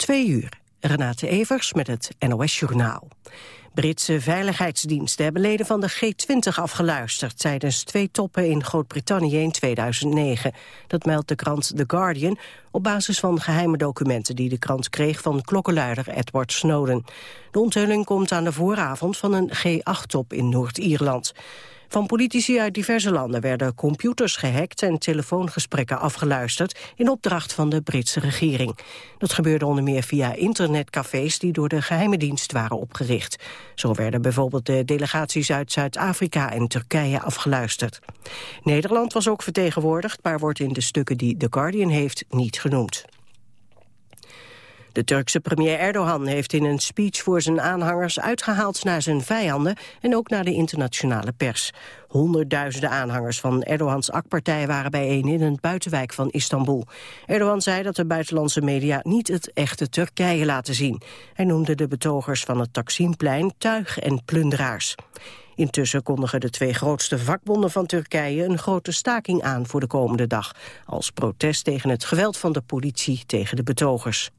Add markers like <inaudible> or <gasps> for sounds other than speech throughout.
Twee uur. Renate Evers met het NOS Journaal. Britse veiligheidsdiensten hebben leden van de G20 afgeluisterd... tijdens twee toppen in Groot-Brittannië in 2009. Dat meldt de krant The Guardian op basis van geheime documenten... die de krant kreeg van klokkenluider Edward Snowden. De onthulling komt aan de vooravond van een G8-top in Noord-Ierland. Van politici uit diverse landen werden computers gehackt en telefoongesprekken afgeluisterd in opdracht van de Britse regering. Dat gebeurde onder meer via internetcafés die door de geheime dienst waren opgericht. Zo werden bijvoorbeeld de delegaties uit Zuid-Afrika en Turkije afgeluisterd. Nederland was ook vertegenwoordigd, maar wordt in de stukken die The Guardian heeft niet genoemd. De Turkse premier Erdogan heeft in een speech voor zijn aanhangers uitgehaald naar zijn vijanden en ook naar de internationale pers. Honderdduizenden aanhangers van Erdogans AK-partij waren bijeen in een buitenwijk van Istanbul. Erdogan zei dat de buitenlandse media niet het echte Turkije laten zien. Hij noemde de betogers van het Taksimplein tuig en plunderaars. Intussen kondigen de twee grootste vakbonden van Turkije een grote staking aan voor de komende dag, als protest tegen het geweld van de politie tegen de betogers.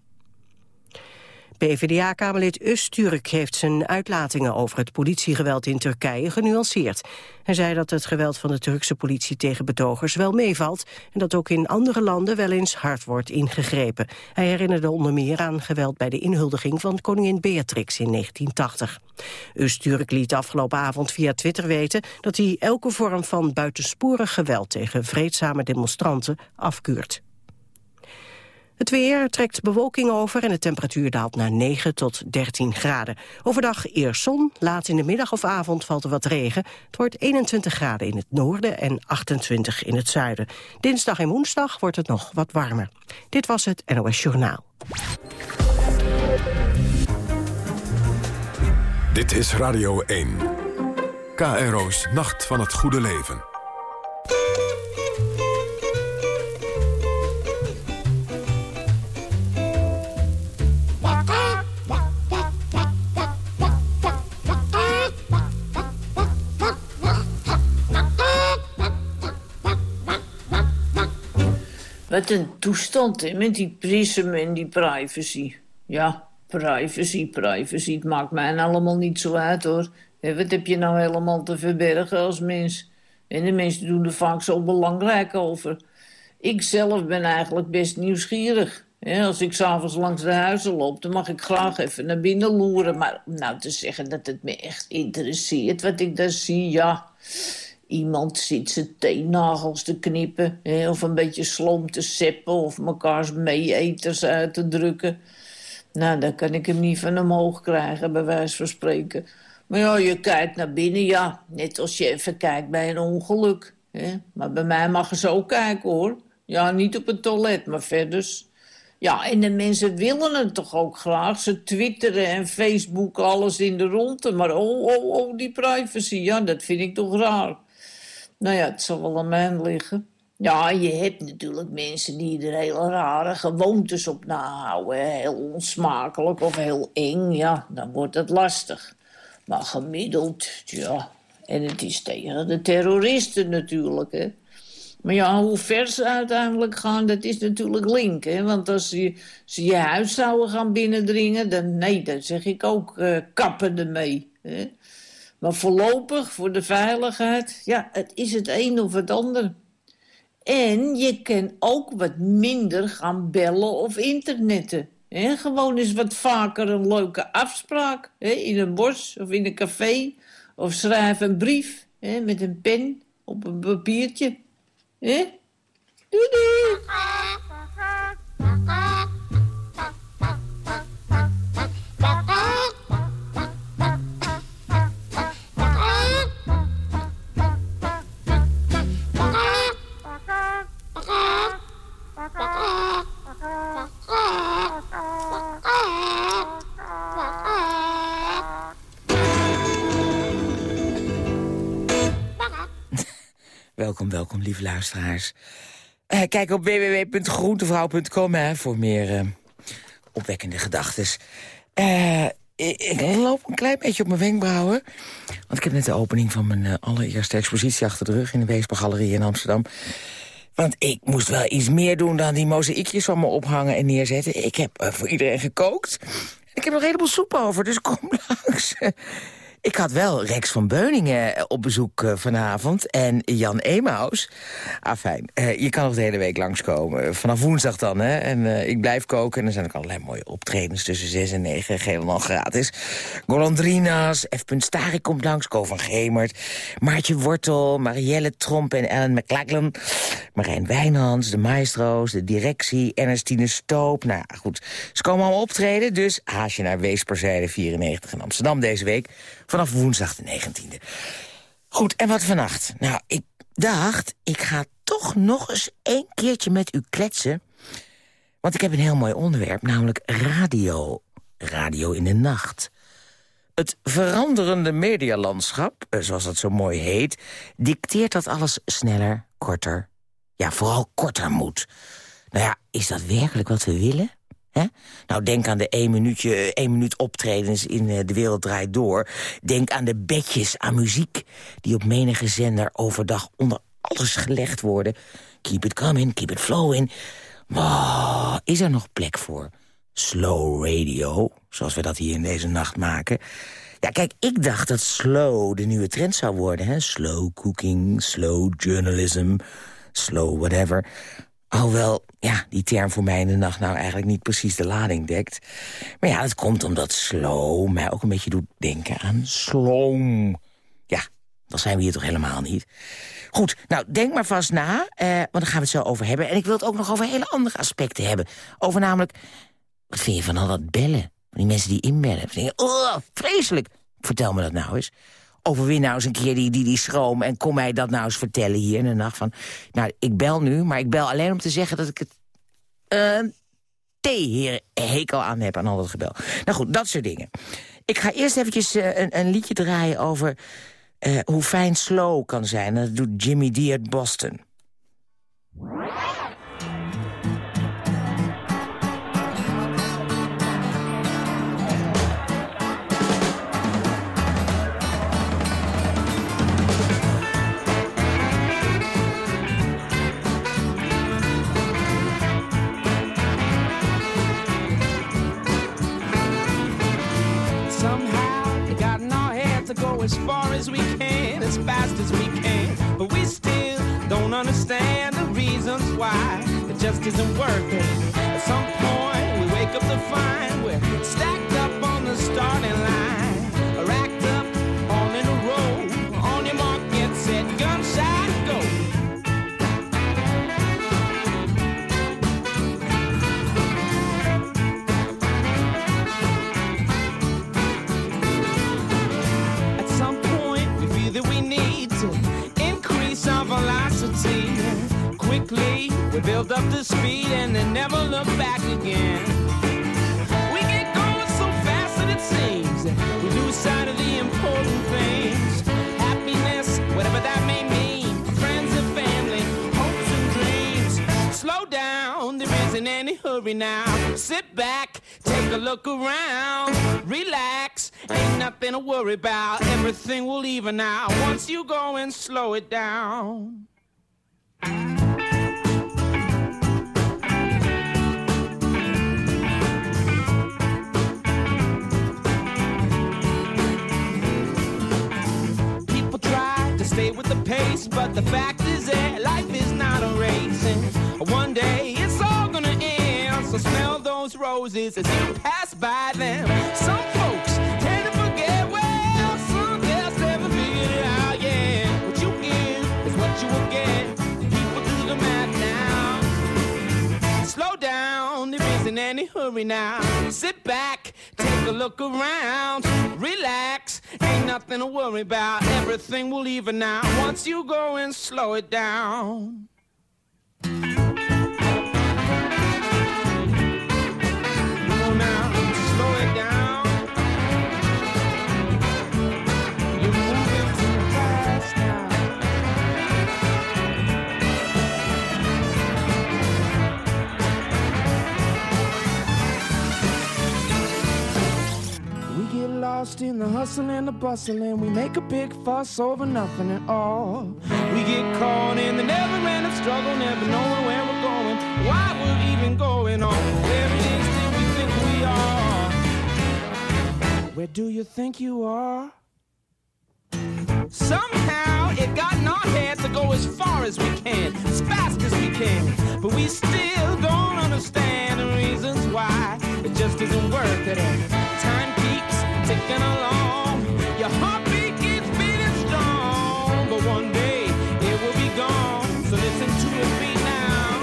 PvdA-kamerlid Öztürk heeft zijn uitlatingen over het politiegeweld in Turkije genuanceerd. Hij zei dat het geweld van de Turkse politie tegen betogers wel meevalt... en dat ook in andere landen wel eens hard wordt ingegrepen. Hij herinnerde onder meer aan geweld bij de inhuldiging van koningin Beatrix in 1980. Öztürk liet afgelopen avond via Twitter weten... dat hij elke vorm van buitensporig geweld tegen vreedzame demonstranten afkeurt. Het weer trekt bewolking over en de temperatuur daalt naar 9 tot 13 graden. Overdag eerst zon, laat in de middag of avond valt er wat regen. Het wordt 21 graden in het noorden en 28 in het zuiden. Dinsdag en woensdag wordt het nog wat warmer. Dit was het NOS Journaal. Dit is Radio 1. KRO's Nacht van het Goede Leven. Wat een toestand, met die prism en die privacy. Ja, privacy, privacy. Het maakt mij allemaal niet zo uit, hoor. wat heb je nou helemaal te verbergen als mens? En de mensen doen er vaak zo belangrijk over. Ik zelf ben eigenlijk best nieuwsgierig. als ik s'avonds langs de huizen loop, dan mag ik graag even naar binnen loeren. Maar nou te zeggen dat het me echt interesseert wat ik daar zie, ja... Iemand zit zijn teennagels te knippen... Of een beetje slom te seppen... of mekaars meeeters uit te drukken. Nou, dan kan ik hem niet van omhoog krijgen, bij wijze van spreken. Maar ja, je kijkt naar binnen, ja. Net als je even kijkt bij een ongeluk. Hè. Maar bij mij mag ze ook kijken, hoor. Ja, niet op het toilet, maar verder... Ja, en de mensen willen het toch ook graag. Ze twitteren en Facebook alles in de ronde. Maar oh, oh, oh, die privacy, ja, dat vind ik toch raar. Nou ja, het zal wel aan mij liggen. Ja, je hebt natuurlijk mensen die er hele rare gewoontes op nahouden. Heel onsmakelijk of heel eng, ja, dan wordt het lastig. Maar gemiddeld, ja. En het is tegen de terroristen natuurlijk, hè. Maar ja, hoe ver ze uiteindelijk gaan, dat is natuurlijk link. Hè? Want als ze, je huis zouden gaan binnendringen, dan nee, dan zeg ik ook uh, kappen ermee. Hè? Maar voorlopig, voor de veiligheid, ja, het is het een of het ander. En je kan ook wat minder gaan bellen of internetten. Gewoon eens wat vaker een leuke afspraak. in een bos of in een café. Of schrijf een brief met een pen op een papiertje. Doei doei! Welkom, welkom, lieve luisteraars. Uh, kijk op www.groentevrouw.com voor meer uh, opwekkende gedachten. Uh, ik, loop een klein beetje op mijn wenkbrauwen. Want ik heb net de opening van mijn allereerste expositie achter de rug... in de Weespergalerie in Amsterdam. Want ik moest wel iets meer doen dan die mozaïekjes van me ophangen en neerzetten. Ik heb eh, voor iedereen gekookt. Ik heb nog een heleboel soep over, dus kom <laughs> langs. Ik had wel Rex van Beuningen eh, op bezoek eh, vanavond en Jan Emaus. Ah, fijn. Uh, je kan nog de hele week langskomen. Vanaf woensdag dan, hè. En ik blijf koken en er zijn ook allerlei mooie optredens... tussen 6 en 9, helemaal gratis. Golandrinas, F. Starik komt langs, Ko van Gemert... Maartje Wortel, Marielle Tromp en Ellen McLachlan... Marijn Wijnands, de maestro's, de directie, Ernestine Stoop. Nou goed, ze komen allemaal optreden, dus haasje naar Weesperzijde 94 in Amsterdam deze week Vanaf woensdag de 19e. Goed, en wat vannacht? Nou, ik dacht, ik ga toch nog eens één keertje met u kletsen. Want ik heb een heel mooi onderwerp, namelijk radio. Radio in de nacht. Het veranderende medialandschap, eh, zoals dat zo mooi heet... dicteert dat alles sneller, korter, ja, vooral korter moet. Nou ja, is dat werkelijk wat we willen? Nou, denk aan de één, minuutje, één minuut optredens in uh, De Wereld Draait Door. Denk aan de bedjes aan muziek die op menige zender overdag onder alles gelegd worden. Keep it coming, keep it flowing. Maar is er nog plek voor slow radio, zoals we dat hier in deze nacht maken? Ja, kijk, ik dacht dat slow de nieuwe trend zou worden. Slow cooking, slow journalism, slow whatever. Alhoewel, ja, die term voor mij in de nacht nou eigenlijk niet precies de lading dekt. Maar ja, dat komt omdat slow mij ook een beetje doet denken aan sloom. Ja, dan zijn we hier toch helemaal niet. Goed, nou, denk maar vast na, eh, want daar gaan we het zo over hebben. En ik wil het ook nog over hele andere aspecten hebben. Over namelijk, wat vind je van al dat bellen? Van die mensen die inbellen. Oh, vreselijk. Vertel me dat nou eens overwin nou eens een keer die, die, die schroom... en kom mij dat nou eens vertellen hier in de nacht van... nou, ik bel nu, maar ik bel alleen om te zeggen dat ik het... Uh, hekel aan heb aan al dat gebel. Nou goed, dat soort dingen. Ik ga eerst eventjes uh, een, een, liedje draaien over uh, hoe fijn slow kan zijn. Dat doet Jimmy D Boston. As far as we can, as fast as we can. But we still don't understand the reasons why it just isn't working. At some point, we wake up to find build up the speed and then never look back again. We get going so fast that it seems we lose sight of the important things. Happiness, whatever that may mean, friends and family, hopes and dreams. Slow down, there isn't any hurry now. Sit back, take a look around, relax, ain't nothing to worry about. Everything will even out once you go and slow it down. Pace, but the fact is that life is not a race. And one day it's all gonna end. So smell those roses as you pass by them. Some folks tend to forget well, some just never figure it out. Yeah, what you give is what you will get. People do the math now. Slow down, there isn't any hurry now. Sit back, take a look around, relax Ain't nothing to worry about. Everything will even out once you go and slow it down. lost in the hustle and the bustle, and we make a big fuss over nothing at all. We get caught in the never ending struggle, never knowing where we're going, why we're even going on, where it is that we think we are. Where do you think you are? Somehow it got in our heads to go as far as we can, as fast as we can. But we still don't understand the reasons why it just isn't worth it. Time along. Your heartbeat keeps beating strong. But one day it will be gone. So listen to beat now.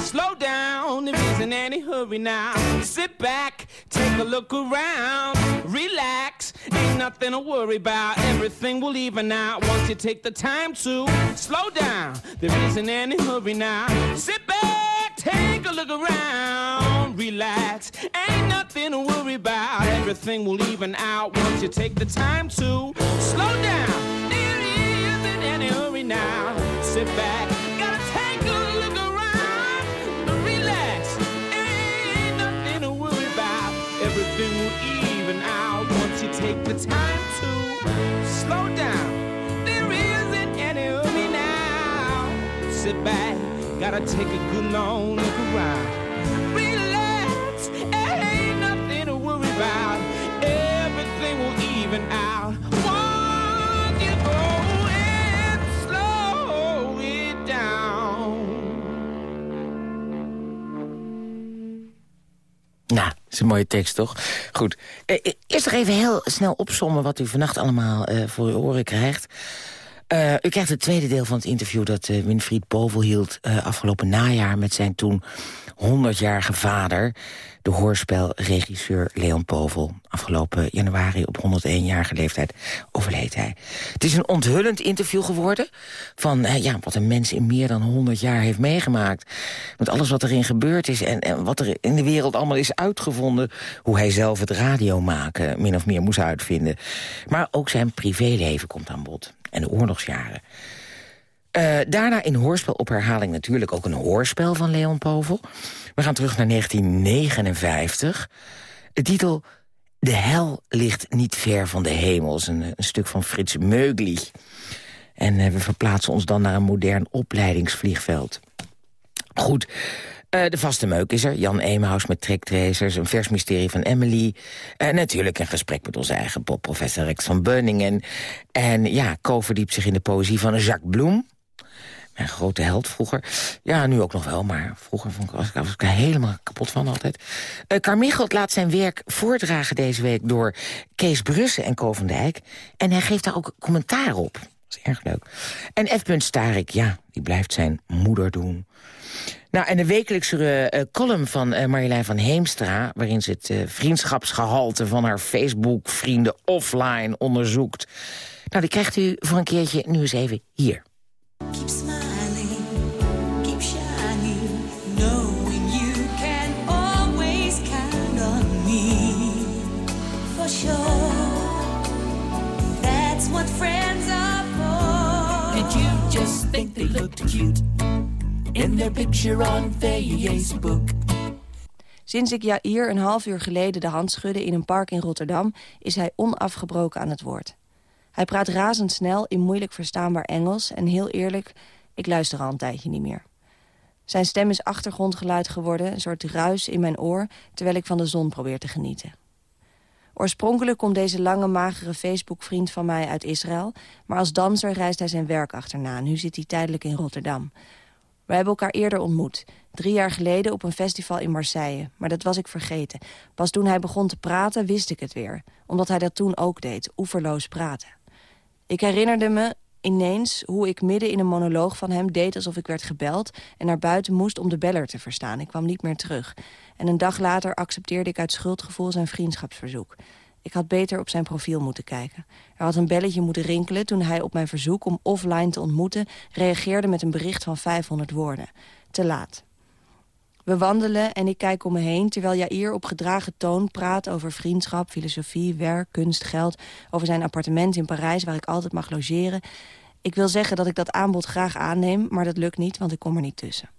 Slow down, there isn't any hurry now. Sit back, take a look around, relax. Ain't nothing to worry about. Everything will even out once you take the time to slow down. There isn't any hurry now. Sit back, take a look around, relax. Ain't nothing to worry about. Everything will even out once you take the time to slow down. There isn't any hurry now. Sit back, gotta take a look around, relax. Ain't nothing to worry about. Everything will even out take the time to slow down. There isn't any hurry now. Sit back, gotta take a good long look around. Relax, is een mooie tekst, toch? Goed. Eh, eh, eerst nog even heel snel opsommen wat u vannacht allemaal eh, voor uw oren krijgt. Eh, u krijgt het tweede deel van het interview dat eh, Winfried Bovel hield... eh, afgelopen najaar met zijn toen 100-jarige vader... de hoorspelregisseur Leon Povel. Afgelopen januari op 101-jarige leeftijd overleed hij. Het is een onthullend interview geworden... van ja, wat een mens in meer dan 100 jaar heeft meegemaakt. Met alles wat erin gebeurd is en, en wat er in de wereld allemaal is uitgevonden... hoe hij zelf het radio maken min of meer moest uitvinden. Maar ook zijn privéleven komt aan bod. En de oorlogsjaren. Eh, daarna in hoorspel op herhaling natuurlijk ook een hoorspel van Leon Povel. We gaan terug naar 1959. De titel De hel ligt niet ver van de hemels. Een, een stuk van Frits Meugli. En eh, we verplaatsen ons dan naar een modern opleidingsvliegveld. Goed, eh, de vaste meuk is er. Jan Eemhaus met trektracers, een vers mysterie van Emily. En natuurlijk een gesprek met onze eigen popprofessor Rex van Beuningen. En ja, Co verdiept zich in de poëzie van Jacques Bloem. Mijn grote held vroeger. Ja, nu ook nog wel, maar vroeger vond ik, was, ik, was helemaal kapot van altijd. Uh, Carmichelt laat zijn werk voordragen deze week door Kees Brussen en Co van Dijk. En hij geeft daar ook commentaar op. Dat is erg leuk. En F. Starik, ja, die blijft zijn moeder doen. Nou, en de wekelijkse uh, column van uh, Marjolein van Heemstra... waarin ze het uh, vriendschapsgehalte van haar Facebook-vrienden offline onderzoekt. Nou, die krijgt u voor een keertje nu eens even hier. Keep smiling, keep shining, knowing you can always count on me. For sure, that's what friends are for. Did you just think they looked cute their picture on Facebook? Sinds ik Jair een half uur geleden de hand schudde in een park in Rotterdam... is hij onafgebroken aan het woord. Hij praat razendsnel in moeilijk verstaanbaar Engels... en heel eerlijk, ik luister al een tijdje niet meer. Zijn stem is achtergrondgeluid geworden, een soort ruis in mijn oor... terwijl ik van de zon probeer te genieten. Oorspronkelijk komt deze lange, magere Facebook-vriend van mij uit Israël... maar als danser reist hij zijn werk achterna. Nu zit hij tijdelijk in Rotterdam. We hebben elkaar eerder ontmoet. Drie jaar geleden op een festival in Marseille. Maar dat was ik vergeten. Pas toen hij begon te praten, wist ik het weer. Omdat hij dat toen ook deed, oeverloos praten. Ik herinnerde me ineens hoe ik midden in een monoloog van hem deed alsof ik werd gebeld... en naar buiten moest om de beller te verstaan. Ik kwam niet meer terug. En een dag later accepteerde ik uit schuldgevoel zijn vriendschapsverzoek. Ik had beter op zijn profiel moeten kijken. Er had een belletje moeten rinkelen toen hij op mijn verzoek om offline te ontmoeten... reageerde met een bericht van 500 woorden. Te laat. We wandelen en ik kijk om me heen... terwijl Jair op gedragen toon praat over vriendschap, filosofie, werk, kunst, geld... over zijn appartement in Parijs waar ik altijd mag logeren. Ik wil zeggen dat ik dat aanbod graag aanneem, maar dat lukt niet, want ik kom er niet tussen.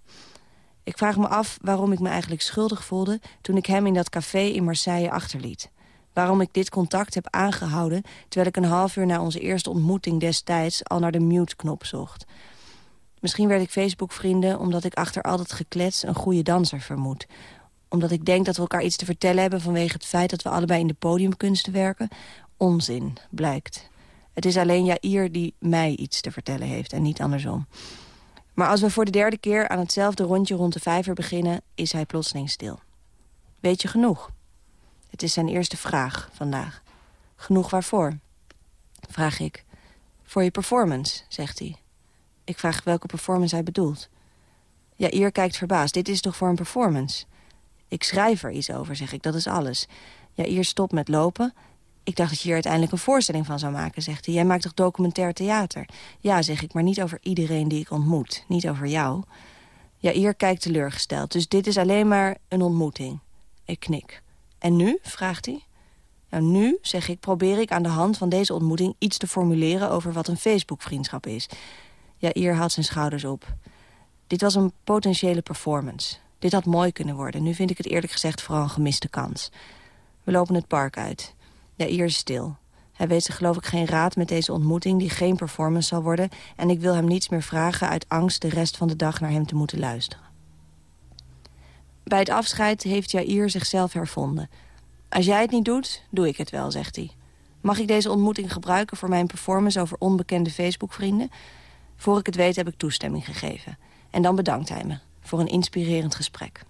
Ik vraag me af waarom ik me eigenlijk schuldig voelde... toen ik hem in dat café in Marseille achterliet. Waarom ik dit contact heb aangehouden... terwijl ik een half uur na onze eerste ontmoeting destijds... al naar de mute-knop zocht. Misschien werd ik Facebook-vrienden omdat ik achter al dat geklets... een goede danser vermoed. Omdat ik denk dat we elkaar iets te vertellen hebben... vanwege het feit dat we allebei in de podiumkunsten werken. Onzin, blijkt. Het is alleen Jair die mij iets te vertellen heeft en niet andersom. Maar als we voor de derde keer aan hetzelfde rondje rond de vijver beginnen... is hij plotseling stil. Weet je genoeg? Het is zijn eerste vraag vandaag. Genoeg waarvoor? Vraag ik. Voor je performance, zegt hij. Ik vraag welke performance hij bedoelt. Jair kijkt verbaasd. Dit is toch voor een performance? Ik schrijf er iets over, zeg ik. Dat is alles. Jair stopt met lopen. Ik dacht dat je hier uiteindelijk een voorstelling van zou maken, zegt hij. Jij maakt toch documentair theater? Ja, zeg ik, maar niet over iedereen die ik ontmoet. Niet over jou. Jair kijkt teleurgesteld. Dus dit is alleen maar een ontmoeting. Ik knik. En nu? vraagt hij. Nou, nu, zeg ik, probeer ik aan de hand van deze ontmoeting... iets te formuleren over wat een Facebook-vriendschap is. Jair haalt zijn schouders op. Dit was een potentiële performance. Dit had mooi kunnen worden. Nu vind ik het eerlijk gezegd vooral een gemiste kans. We lopen het park uit. Jair is stil. Hij weet zich geloof ik geen raad met deze ontmoeting... die geen performance zal worden... en ik wil hem niets meer vragen uit angst de rest van de dag naar hem te moeten luisteren. Bij het afscheid heeft Jair zichzelf hervonden. Als jij het niet doet, doe ik het wel, zegt hij. Mag ik deze ontmoeting gebruiken voor mijn performance over onbekende Facebook-vrienden? Voor ik het weet heb ik toestemming gegeven. En dan bedankt hij me voor een inspirerend gesprek.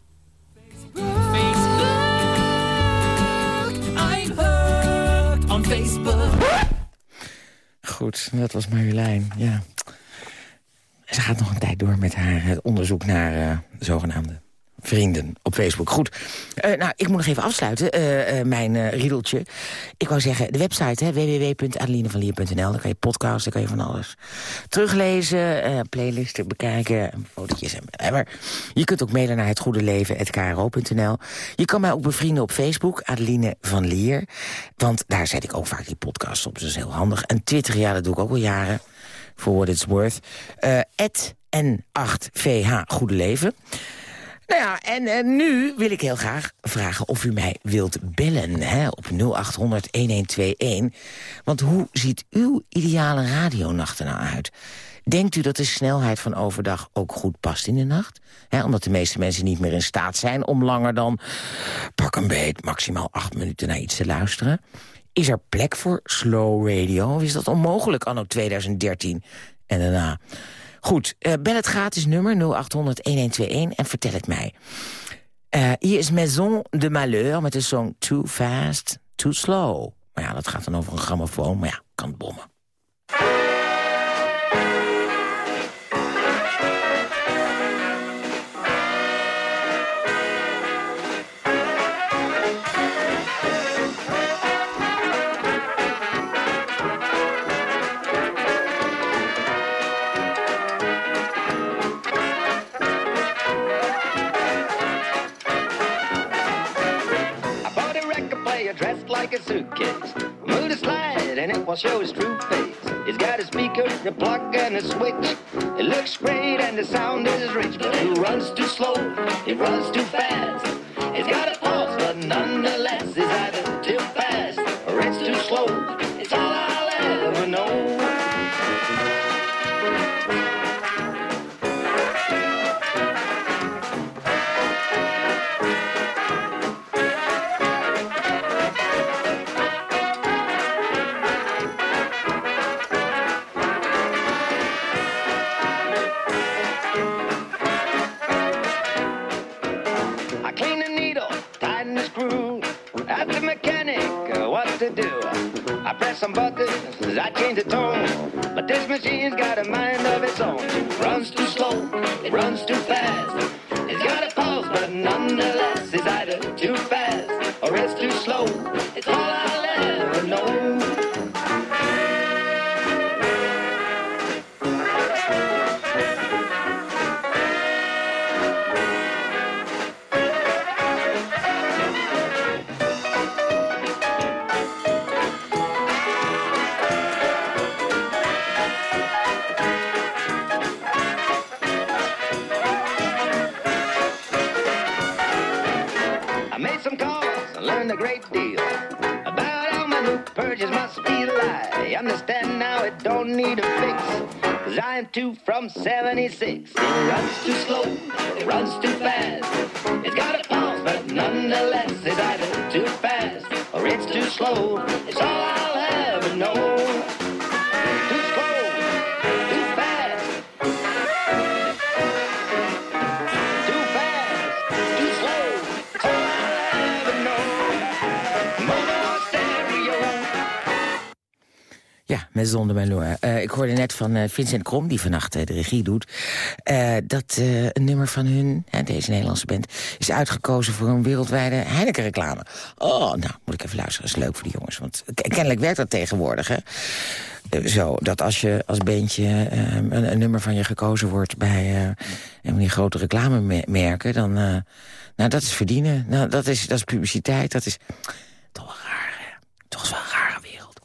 Goed, dat was Marjolein, ja. Ze gaat nog een tijd door met haar eh, onderzoek naar eh, zogenaamde vrienden op Facebook. Goed, Eh, nou, ik moet nog even afsluiten, eh, eh, mijn riedeltje. Ik wou zeggen, de website, www.adelinevanlier.nl. Daar kan je podcasten, daar kan je van alles teruglezen, playlisten bekijken, fotootjes en. Je kunt ook mailen naar hetgoedeleven.kro.nl. Je kan mij ook bevrienden op Facebook, Adeline van Lier. Want daar zet ik ook vaak die podcasts op, dus dat is heel handig. En Twitter, ja, dat doe ik ook al jaren, for what it's worth. Eh N8VH Goede Leven. Nou ja, en nu wil ik heel graag vragen of u mij wilt bellen hè, op 0800-1121. Want hoe ziet uw ideale radionacht er nou uit? Denkt u dat de snelheid van overdag ook goed past in de nacht? Omdat de meeste mensen niet meer in staat zijn om langer dan... pak een beet, maximaal acht minuten naar iets te luisteren. Is er plek voor slow radio of is dat onmogelijk anno 2013 en daarna? Goed, eh, bel het gratis nummer 0800-1121 en vertel het mij. Eh, hier is Maison de Malheur met de song Too Fast, Too Slow. Maar ja, dat gaat dan over een grammofoon, maar ja, kan bommen. Like a suitcase. Moved a slide and it will show his true face. It's got a speaker, a plug, and a switch. It looks great and the sound is rich. But it runs too slow, it runs too fast. It's got a pulse, but nonetheless, it's either too fast or it's too slow. Met Zonde Meloor. Eh ik hoorde net van eh, Vincent Krom, die vannacht eh, de regie doet... dat een nummer van hun, deze Nederlandse band... is uitgekozen voor een wereldwijde Heineken-reclame. Oh, nou, moet ik even luisteren. Dat is leuk voor die jongens. Want kennelijk werkt dat tegenwoordig, hè. Zo, dat als je als bandje eh, een, een nummer van je gekozen wordt... bij een die grote reclamemerken, dan... nou, dat is verdienen. Nou, dat is, dat is publiciteit. Dat is toch wel raar, hè. Toch wel.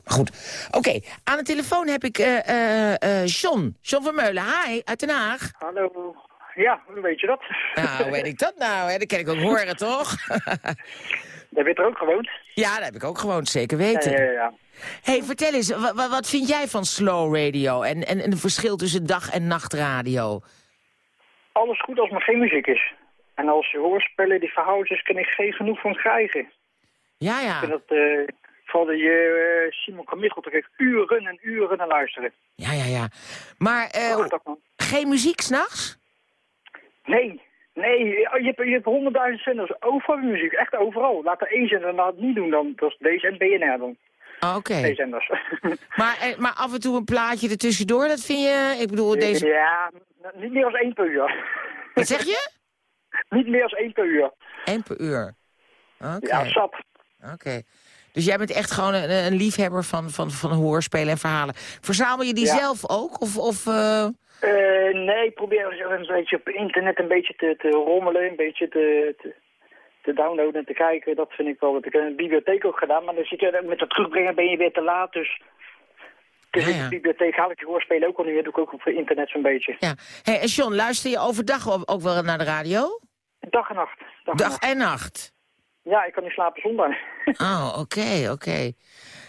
Maar goed, oké. Aan de telefoon heb ik eh eh eh John. John Vermeulen. Hi, uit Den Haag. Hallo. Ja, hoe weet je dat? Nou, hoe weet ik dat nou? Hè? Dat kan ik ook horen, toch? <laughs> Jij bent er ook gewoond? ja, dat heb ik ook gewoon zeker weten. Ja, ja, ja. hey, vertel eens, wa- wa- wat vind jij van slow radio en, en, en het verschil tussen dag- en nachtradio? Alles goed als er geen muziek is. En als je hoorspellen, die verhaaltjes, kan ik geen genoeg van krijgen. Ja, Ik ja. vind dat, vooral die eh, Simon Kamichel, kan ik uren en uren naar luisteren. Ja, ja, ja. Maar eh, dat man. geen muziek s'nachts? Nee, nee, je hebt, je hebt honderdduizend zenders, overal muziek, echt overal. Laat er één zender nou het niet doen dan, dat is deze en BNR dan. Ah, Oké. Twee zenders. <laughs> Maar, eh, maar af en toe een plaatje ertussendoor, dat vind je... Ik bedoel, deze... Ja, niet meer als één per uur. <laughs> Wat zeg je? niet meer als één per uur. Eén per uur. Oké. Ja, sap. Oké. Dus jij bent echt gewoon een, een liefhebber van, van, van hoorspelen en verhalen. Verzamel je die Ja. zelf ook? Of, of eh, Eh, nee, ik probeer zo een beetje op internet een beetje te, te rommelen, een beetje te, te, te downloaden en te kijken. Dat vind ik wel. ik heb in de bibliotheek ook gedaan, maar dan zit je met het terugbrengen ben je weer te laat. Dus, dus Ja, in de bibliotheek haal ik die hoorspelen ook al niet meer. doe ik ook op internet zo'n beetje. ja. Hey, en John, luister je overdag ook wel naar de radio? Dag en nacht. Dag en Dag en nacht. Ja, ik kan niet slapen zonder. <laughs> Oh, oké, oké.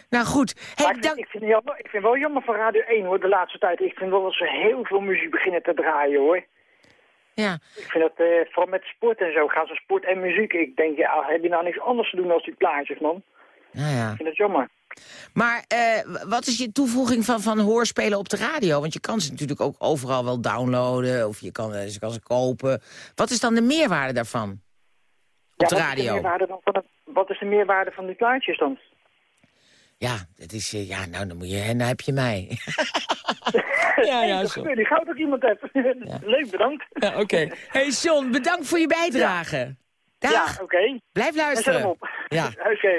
Nou goed. Hey, ik, vind, ik, vind het jammer, ik vind wel jammer van Radio 1 hoor, de laatste tijd. Ik vind wel dat ze heel veel muziek beginnen te draaien hoor. Ja. Ik vind dat, eh, vooral met sport en zo, gaan ze sport en muziek. Ik denk, ja, heb je nou niks anders te doen als die plaatjes, man? Nou ja. Ik vind dat jammer. Maar eh, wat is je toevoeging van, van hoorspelen op de radio? Want je kan ze natuurlijk ook overal wel downloaden. Of je kan, eh, ze kan ze kopen. Wat is dan de meerwaarde daarvan? Op de ja, wat Is de radio? van wat is de meerwaarde van die plaatjes dan? Ja, het is, eh, ja, nou, dan, moet je, en dan heb je mij. <laughs> ja, ja, dat zo. gebeurt niet. Gauw dat ik iemand heb. <laughs> Leuk, bedankt. Ja, Oké. Hey John, bedankt voor je bijdrage. Dag. Ja, oké. Blijf En zet hem luisteren. op. Ja. <laughs> Oké.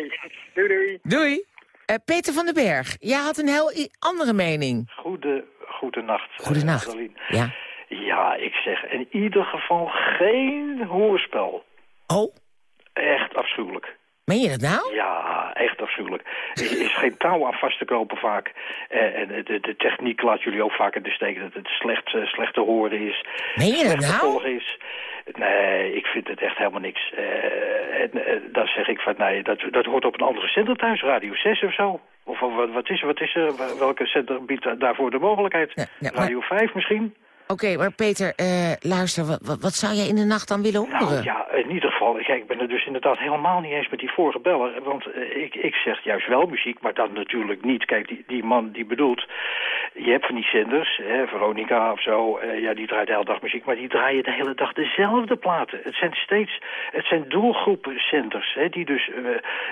Doei, doei. Doei. Eh, Peter van den Berg, jij had een heel andere mening. Goede, goedenacht. eh, Goedenacht. Adeline. Ja. Ja, ik zeg in ieder geval geen hoorspel. Oh, Echt afschuwelijk. meen je dat nou? Ja, echt afschuwelijk. Er is geen touw aan vast te kopen vaak. Eh, En de, de techniek laat jullie ook vaak in de steek dat het slecht, eh, slecht te horen is. Meen je dat nou? is. Nee, ik vind het echt helemaal niks. Eh, en, dan zeg ik van, nee, dat, dat hoort op een andere zender thuis, Radio 6 of zo. Of wat, wat is, wat is er, welke zender biedt daarvoor de mogelijkheid? Ja, ja, maar- Radio 5 misschien? Oké, maar Peter, eh, luister, wat, zou jij in de nacht dan willen horen? Nou ja, in ieder geval, kijk, ik ben het dus inderdaad helemaal niet eens met die vorige beller. Want eh, ik, ik zeg juist wel muziek, maar dat natuurlijk niet. Kijk, die, die man die bedoelt, je hebt van die zenders, hè, Veronica of zo, eh, ja, die draait de hele dag muziek, maar die draaien de hele dag dezelfde platen. Het zijn steeds, het zijn doelgroepenzenders, hè, die dus,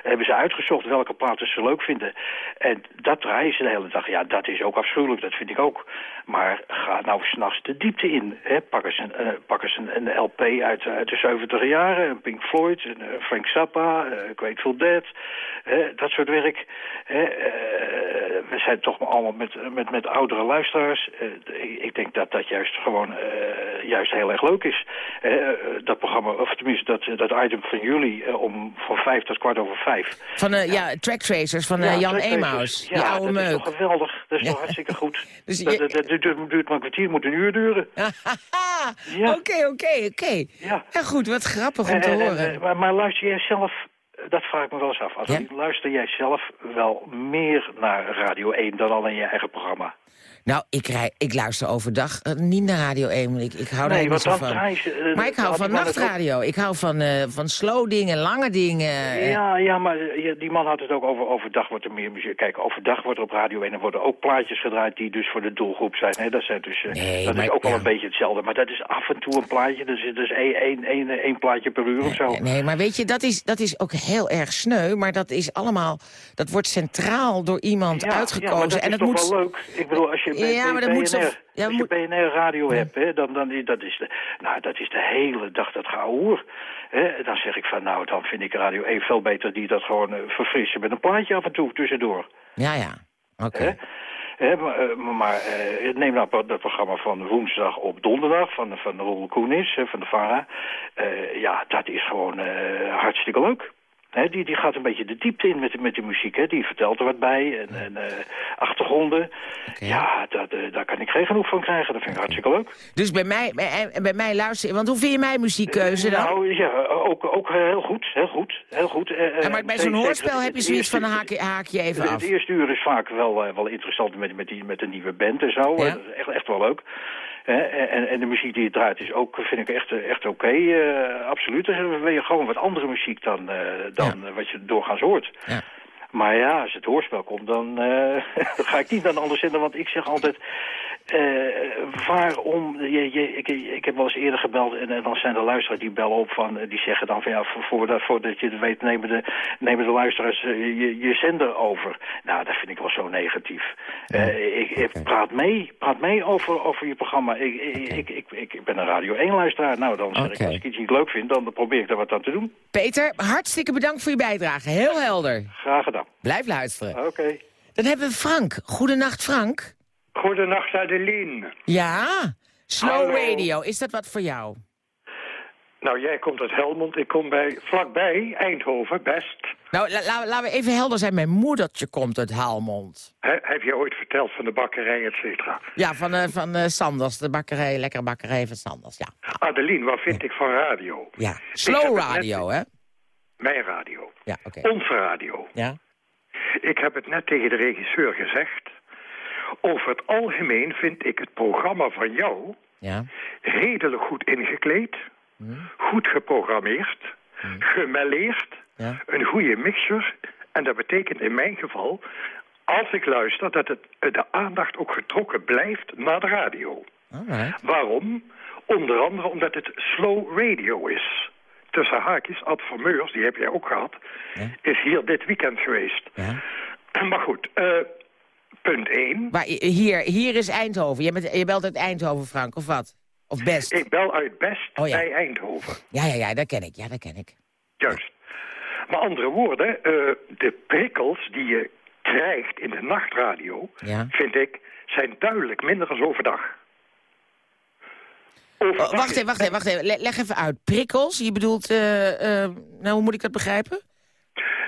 hebben ze uitgezocht welke platen ze leuk vinden. En dat draaien ze de hele dag. Ja, dat is ook afschuwelijk, dat vind ik ook. Maar ga nou s'nachts de diepte in. Hè. Pak eens, een, eh, pak eens een, een LP uit, uit de 70 jaren, een Pink Floyd, een, eh, Frank Zappa, uh, Grateful Dead, hè, dat soort werk. Hè. Eh, we zijn toch allemaal met, met, met oudere luisteraars. Eh, ik, ik denk dat dat juist gewoon eh, juist heel erg leuk is. Eh, eh, dat programma, of tenminste dat, dat item van jullie eh, om van vijf tot kwart over vijf. Van eh, ja, Track Tracers van eh, Ja, Jan. Emaus, Ja, die oude dat meuk. is toch geweldig. Dat is Ja. toch hartstikke goed. <laughs> Dus dat, je- dat, dat duurt, duurt maar een kwartier, moet een uur duren. <laughs> Oké, oké, oké. Ja. Goed, wat grappig om te En- en- horen. en- maar, maar luister jij zelf dat vraag ik me wel eens af. Adeline, luister jij zelf wel meer naar Radio 1 dan alleen je eigen programma? Nou, ik, rij, ik luister overdag eh, niet naar Radio 1, want ik, ik hou daar Nee, niet zo dan van. je, eh, maar ik hou van ook- nachtradio. Ik hou van, eh, van slow dingen, lange dingen. Ja, ja, maar die man had het ook over overdag wordt er meer muziek. Kijk, overdag wordt er op Radio 1 en worden ook plaatjes gedraaid die dus voor de doelgroep zijn. Hè? Dat, zijn dus, Nee, dat maar- is ook wel ja. een beetje hetzelfde. Maar dat is af en toe een plaatje. Dus, dus één, één, één, één plaatje per uur of zo. Nee, maar weet je, dat is, dat is ook heel erg sneu. Maar dat is allemaal, dat wordt centraal door iemand Ja, uitgekozen. Ja, dat en is het toch moet... wel leuk. Ik bedoel, als je Ja, maar dat moet zo- ja, als je BNR radio hebt, hè, dan, dan dat is de, nou, dat is de hele dag dat. Hè, dan zeg ik van, nou, dan vind ik Radio 1 veel beter die dat gewoon eh, verfrissen met een plaatje af en toe tussendoor. Ja, ja. Oké. Maar eh, maar eh, neem nou dat programma van woensdag op donderdag van, van Roel Koenis, van de VARA. Eh, ja, dat is gewoon eh, hartstikke leuk. Die, die gaat een beetje de diepte in met, de- met de muziek. Hè. Die vertelt er wat bij en, en eh, achtergronden. Ja, dat, eh, daar kan ik geen genoeg van krijgen. Dat vind ik hartstikke leuk. Dus bij mij, bij, bij mij luisteren... Want hoe vind je mijn muziekkeuze dan? Nou ja, ook, ook heel goed. Heel goed. Heel goed. Eh, Ja, maar bij zo'n hoorspel het heb je zoiets van haak, je- haak je even Het af. eerste uur is vaak wel, eh, wel interessant met, met, die, met een nieuwe band en zo. Ja. Dat is echt, echt wel leuk. En, en de muziek die je draait is ook, vind ik echt, echt oké. eh, absoluut. Dus dan wil je gewoon wat andere muziek dan, eh, dan wat je doorgaans hoort. Ja. Maar ja, als het hoorspel komt, dan eh, <laughs> ga ik niet naar een ander zender. Want ik zeg altijd, eh, waarom... Je, je, ik, ik heb wel eens eerder gebeld en, en dan zijn de luisteraars die bellen op van... eh, Die zeggen dan van ja, voor, voordat, voordat je het weet nemen de, nemen de luisteraars eh, je, je zender over. Nou, dat vind ik wel zo negatief. Eh, ik, ik praat mee, praat mee over, over je programma. Ik, ik, ik, ik, ik ben een Radio 1-luisteraar. Nou, dan zeg ik, als ik iets niet leuk vind, dan probeer ik daar wat aan te doen. Peter, hartstikke bedankt voor je bijdrage. Heel helder. Graag gedaan. Blijf luisteren. Oké. Dan hebben we Frank. Goedenacht, Frank. Goedenacht, Adeline. Ja, Slow Hallo. Radio. Is dat wat voor jou? Nou, jij komt uit Helmond, ik kom bij, vlakbij, Eindhoven, best. Nou, la- la- laten we even helder zijn. Mijn moedertje komt uit Haalmond. He- heb je ooit verteld van de bakkerij, et cetera? Ja, van, eh, van eh, Sanders, de bakkerij, lekkere bakkerij van Sanders, ja. Adeline, wat vind ik van radio? Ja, slow net- radio, hè? Mijn radio. Ja, oké. Onze radio. Ja? Ik heb het net tegen de regisseur gezegd. Over het algemeen vind ik het programma van jou Ja? redelijk goed ingekleed, goed geprogrammeerd, gemelleerd, Ja? een goede mixer. En dat betekent in mijn geval, als ik luister, dat het, de aandacht ook getrokken blijft naar de radio. Alright. Waarom? Onder andere omdat het slow radio is. Tussen haakjes, Ad Vermeurs, die heb jij ook gehad, is hier dit weekend geweest. Ja? Maar goed, eh, punt 1. Maar hier, hier is Eindhoven. Je, bent, je belt uit Eindhoven, Frank, of wat? Of Best? Ik bel uit Best Oh ja. bij Eindhoven. Ja, ja, ja, dat ken ik. Ja, dat ken ik. Juist. Met andere woorden, eh, de prikkels die je krijgt in de nachtradio, Ja. vind ik, zijn duidelijk minder dan overdag. Oh, wacht even, wacht even, wacht even. Le- leg even uit. Prikkels? Je bedoelt, eh, eh, nou, hoe moet ik dat begrijpen?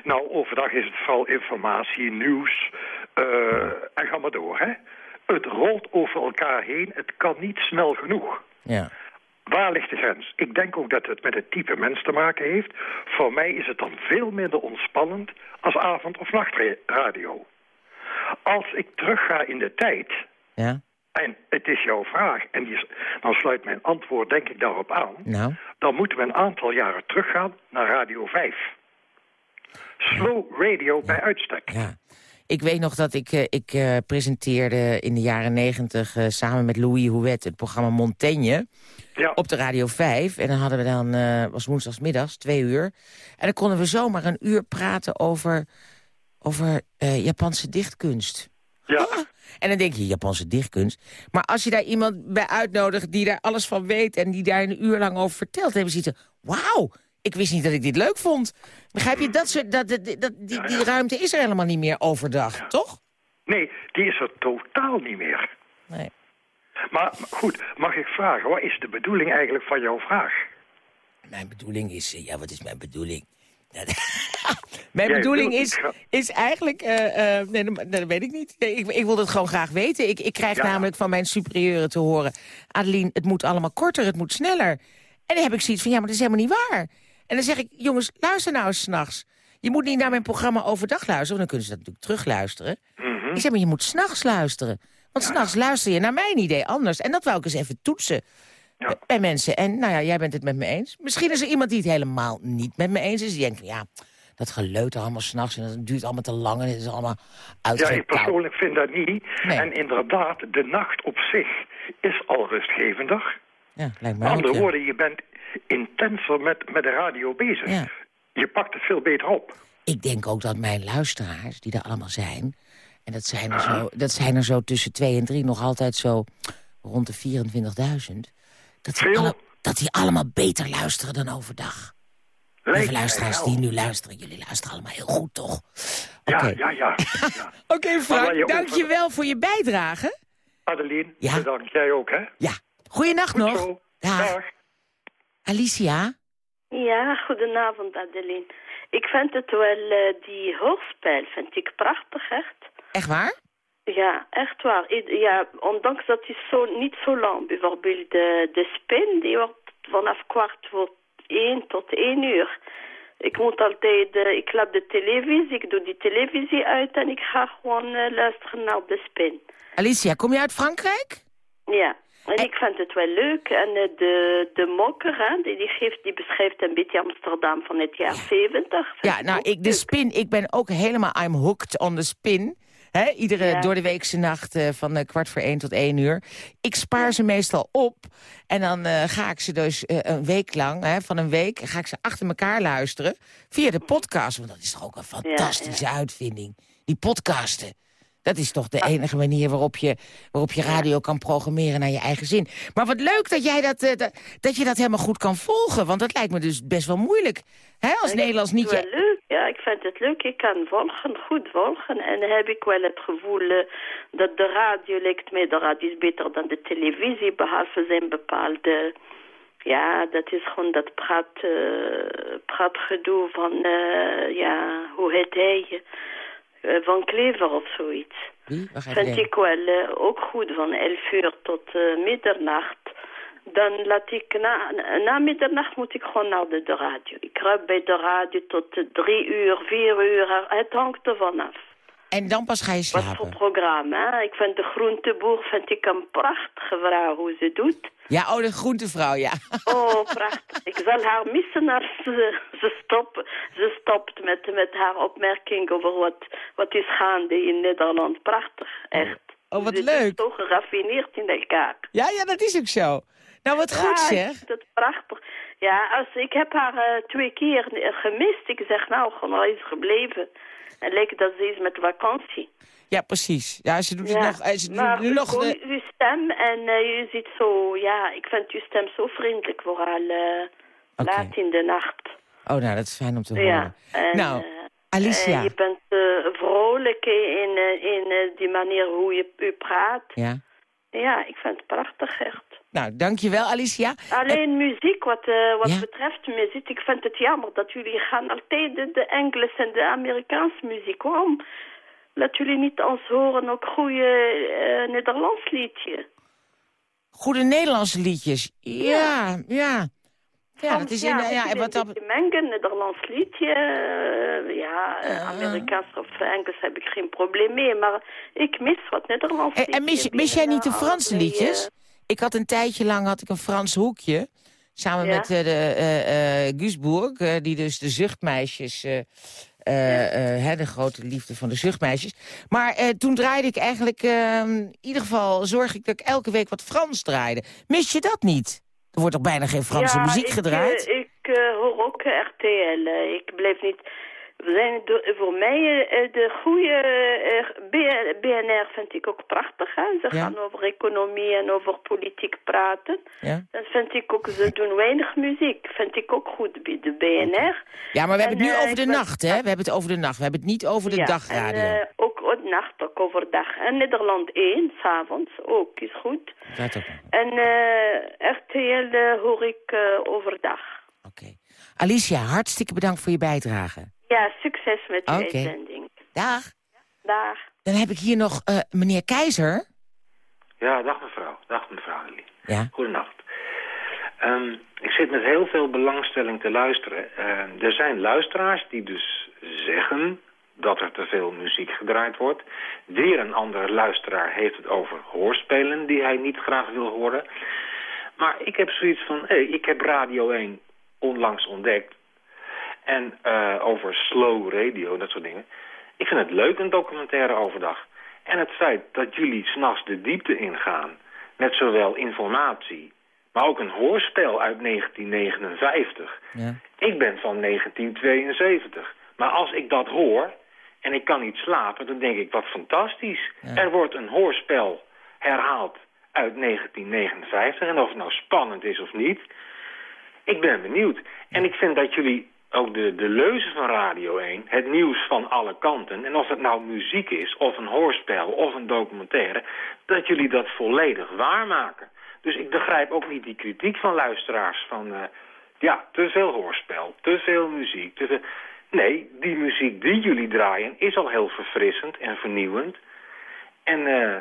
Nou, overdag is het vooral informatie, nieuws en ga maar door, hè. Het rolt over elkaar heen, het kan niet snel genoeg. Ja. Waar ligt de grens? Ik denk ook dat het met het type mens te maken heeft. Voor mij is het dan veel minder ontspannend als avond- of nachtradio. Als ik terugga in de tijd, Ja? en het is jouw vraag, en die dan sluit mijn antwoord denk ik daarop aan, Nou? dan moeten we een aantal jaren teruggaan naar Radio 5. Slow radio bij uitstek. Ja. Ik weet nog dat ik, eh, ik eh, presenteerde in de jaren negentig... eh, samen met Louis Houet het programma Montaigne Ja. op de Radio 5. En dan hadden we dan, eh was woensdagsmiddags, twee uur. En dan konden we zomaar een uur praten over, over Japanse dichtkunst. Ja. Ah, En dan denk je, Japanse dichtkunst. Maar als je daar iemand bij uitnodigt die daar alles van weet... en die daar een uur lang over vertelt... dan hebben ze van, wauw, ik wist niet dat ik dit leuk vond. Begrijp je, dat soort, dat, dat, dat, die, die ruimte is er helemaal niet meer overdag, toch? Nee, die is er totaal niet meer. Nee. Maar goed, mag ik vragen, wat is de bedoeling eigenlijk van jouw vraag? Mijn bedoeling is, eh, ja, wat is mijn bedoeling? <laughs> mijn Jij bedoeling is, is eigenlijk, eh, eh, nee, dat, dat weet ik niet. Nee, ik, ik wil het gewoon graag weten. Ik, ik krijg Ja. namelijk van mijn superieuren te horen... Adeline, het moet allemaal korter, het moet sneller. En dan heb ik zoiets van, ja, maar dat is helemaal niet waar. En dan zeg ik, jongens, luister nou eens s'nachts. je moet niet naar mijn programma overdag luisteren... want dan kunnen ze dat natuurlijk terugluisteren. Mhm. Ik zeg maar, je moet s'nachts luisteren. Want s'nachts luister je naar mijn idee anders. En dat wou ik eens even toetsen Ja. bij mensen. En nou ja, jij bent het met me eens. Misschien is er iemand die het helemaal niet met me eens is. Die denkt van, ja, dat geleuter allemaal s'nachts... en dat duurt allemaal te lang en het is allemaal Ja, ik persoonlijk vind dat niet. Nee. En inderdaad, de nacht op zich is al rustgevender. Ja, lijkt me Met ook, andere ja. woorden, je bent intenser met, met de radio bezig. Ja. Je pakt het veel beter op. Ik denk ook dat mijn luisteraars, die er allemaal zijn... en dat zijn er, zo, dat zijn er zo tussen twee en drie nog altijd zo rond de 24.000... Dat, die Veel? alle- dat die allemaal beter luisteren dan overdag. Lieve mij luisteraars die nu luisteren, jullie luisteren allemaal heel goed, toch? Ja, ja, ja. <laughs> ja. Oké, waar Frank, je dank over- je wel voor je bijdrage. Adeline, Ja? bedankt. Jij ook, hè? Ja, goeienacht nog. Dag. Dag. Alicia? Ja, goedenavond Adeline. Ik vind het wel, eh, die hoorspel vind ik prachtig, echt. Echt waar? Ja, echt waar. Ja, ondanks dat is zo, niet zo lang. Bijvoorbeeld de, de spin, die wordt vanaf kwart voor één tot één uur. Ik moet altijd, eh, ik laat de televisie, ik doe die televisie uit en ik ga gewoon eh, luisteren naar de spin. Alicia, kom je uit Frankrijk? Ja, en ik vind het wel leuk. En eh, de, de mokker, hè, die, die, geeft, die beschrijft een beetje Amsterdam van het jaar 70. Vind Ja, nou, ik, de spin, ik ben ook helemaal I'm hooked on the spin. Iedere Ja. door de weekse nacht eh, van eh, kwart voor één tot één uur. Ik spaar ze meestal op. En dan ga ik ze dus een week lang, hè, van een week, ga ik ze achter elkaar luisteren. Via de podcast, want dat is toch ook een fantastische uitvinding. Die podcasten. Dat is toch de Ah. enige manier waarop je, waarop je radio kan programmeren naar je eigen zin. Maar wat leuk dat, jij dat, eh, dat, dat je dat helemaal goed kan volgen. Want dat lijkt me dus best wel moeilijk. Hè, als Ik Nederlands niet wel leuk, ja, ik vind het leuk. Ik kan volgen, goed volgen. En dan heb ik wel het gevoel eh, dat de radio lijkt mij, de radio is beter dan de televisie, behalve zijn bepaalde... Ja, dat is gewoon dat praat, eh, praatgedoe van, ja, hoe heet hij? Eh, van Klever of zoiets. Wie? Vind ik wel eh, ook goed, van 11 uur tot eh, middernacht. Dan laat ik, na, na middernacht moet ik gewoon naar de, radio. Ik ruik bij de radio tot eh, drie uur, vier uur. Het hangt er vanaf. En dan pas ga je Wat voor slapen. programma. hè? Ik vind de groenteboer vind ik een prachtige vrouw hoe ze doet. Ja, oh, de groentevrouw, ja. Oh, <laughs> prachtig. Ik zal haar missen als ze, ze, stop, ze stopt met, met haar opmerking over wat, wat is gaande in Nederland. Prachtig, echt. Oh, wat Ze leuk. is zo geraffineerd in elkaar. Ja, ja, dat is ook zo. Nou, wat goed ja, zeg. vind het prachtig. Ja, als, ik heb haar eh, twee keer eh, gemist. Ik zeg nou, gewoon is ze gebleven? En lijkt dat ze is met vakantie. Ja, precies. Ja, ze doet Ja, het nog... eh, Ze doet maar nu nog uw, de... uw stem en eh, je ziet zo, ja, ik vind uw stem zo vriendelijk, vooral eh, laat in de nacht. Oh, nou, dat is fijn om te horen. Ja, en, nou, eh, Alicia. eh, je bent eh, vrolijk in, eh, in eh, die manier hoe je u praat. Ja. Ja, ik vind het prachtig, echt. Nou, dankjewel, Alicia. Alleen muziek, wat, eh, wat Ja? betreft muziek, ik vind het jammer dat jullie gaan altijd de, de Engels en de Amerikaanse muziek. Waarom laten jullie niet ons horen ook goede eh, Nederlands liedje? Goede Nederlandse liedjes. Ja, ja. Ja, dat is in... ja, en wat dat... mengen, Nederlands liedje. eh, ja, eh, Amerikaans of Engels heb ik geen probleem mee, maar ik mis wat Nederlands En, en mis, mis jij niet de Franse liedjes? Ik had een tijdje lang had ik een Frans hoekje. Samen Ja? met eh, de eh, die dus de zuchtmeisjes... hè, de grote liefde van de zuchtmeisjes. Maar toen draaide ik eigenlijk... eh, in ieder geval zorg ik dat ik elke week wat Frans draaide. Mis je dat niet? Er wordt toch bijna geen Franse ja, muziek ik, gedraaid? ik hoor ook RTL. ik blijf niet... Zijn voor mij eh, de goede eh, BNR vind ik ook prachtig. Hè? Ze Ja. gaan over economie en over politiek praten. Ja? Dan vind ik ook, ze doen weinig muziek. Vind ik ook goed bij de BNR. Ja, maar we hebben het nu eh, over de nacht, hè? We hebben het over de nacht. We hebben het niet over de ja, dagradio. En eh, ook op nacht, ook overdag. En Nederland 1, s'avonds ook, is goed. Dat ook. En eh, RTL eh, hoor ik eh, overdag. Alicia, hartstikke bedankt voor je bijdrage. Ja, succes met uw Oké. uitzending. Dag. Dag. Dan heb ik hier nog eh, meneer Keizer. Ja, dag mevrouw. Dag mevrouw Lili. Ja. Goedenacht. Ehm, ik zit met heel veel belangstelling te luisteren. Ehm, er zijn luisteraars die dus zeggen dat er te veel muziek gedraaid wordt. Weer een andere luisteraar heeft het over hoorspelen die hij niet graag wil horen. Maar ik heb zoiets van, hé, ik heb Radio 1 onlangs ontdekt. En eh, over slow radio, dat soort dingen. Ik vind het leuk, een documentaire overdag. En het feit dat jullie s'nachts de diepte ingaan... met zowel informatie, maar ook een hoorspel uit 1959. Ja. Ik ben van 1972. Maar als ik dat hoor en ik kan niet slapen, dan denk ik, wat fantastisch. Er wordt een hoorspel herhaald uit 1959. En of het nou spannend is of niet, ik ben benieuwd. En ik vind dat jullie ook de, de leuzen van Radio 1, het nieuws van alle kanten... en of het nou muziek is, of een hoorspel, of een documentaire... dat jullie dat volledig waarmaken. Dus ik begrijp ook niet die kritiek van luisteraars van... eh, ja, te veel hoorspel, te veel muziek, te. Nee, die muziek die jullie draaien is al heel verfrissend en vernieuwend. En eh,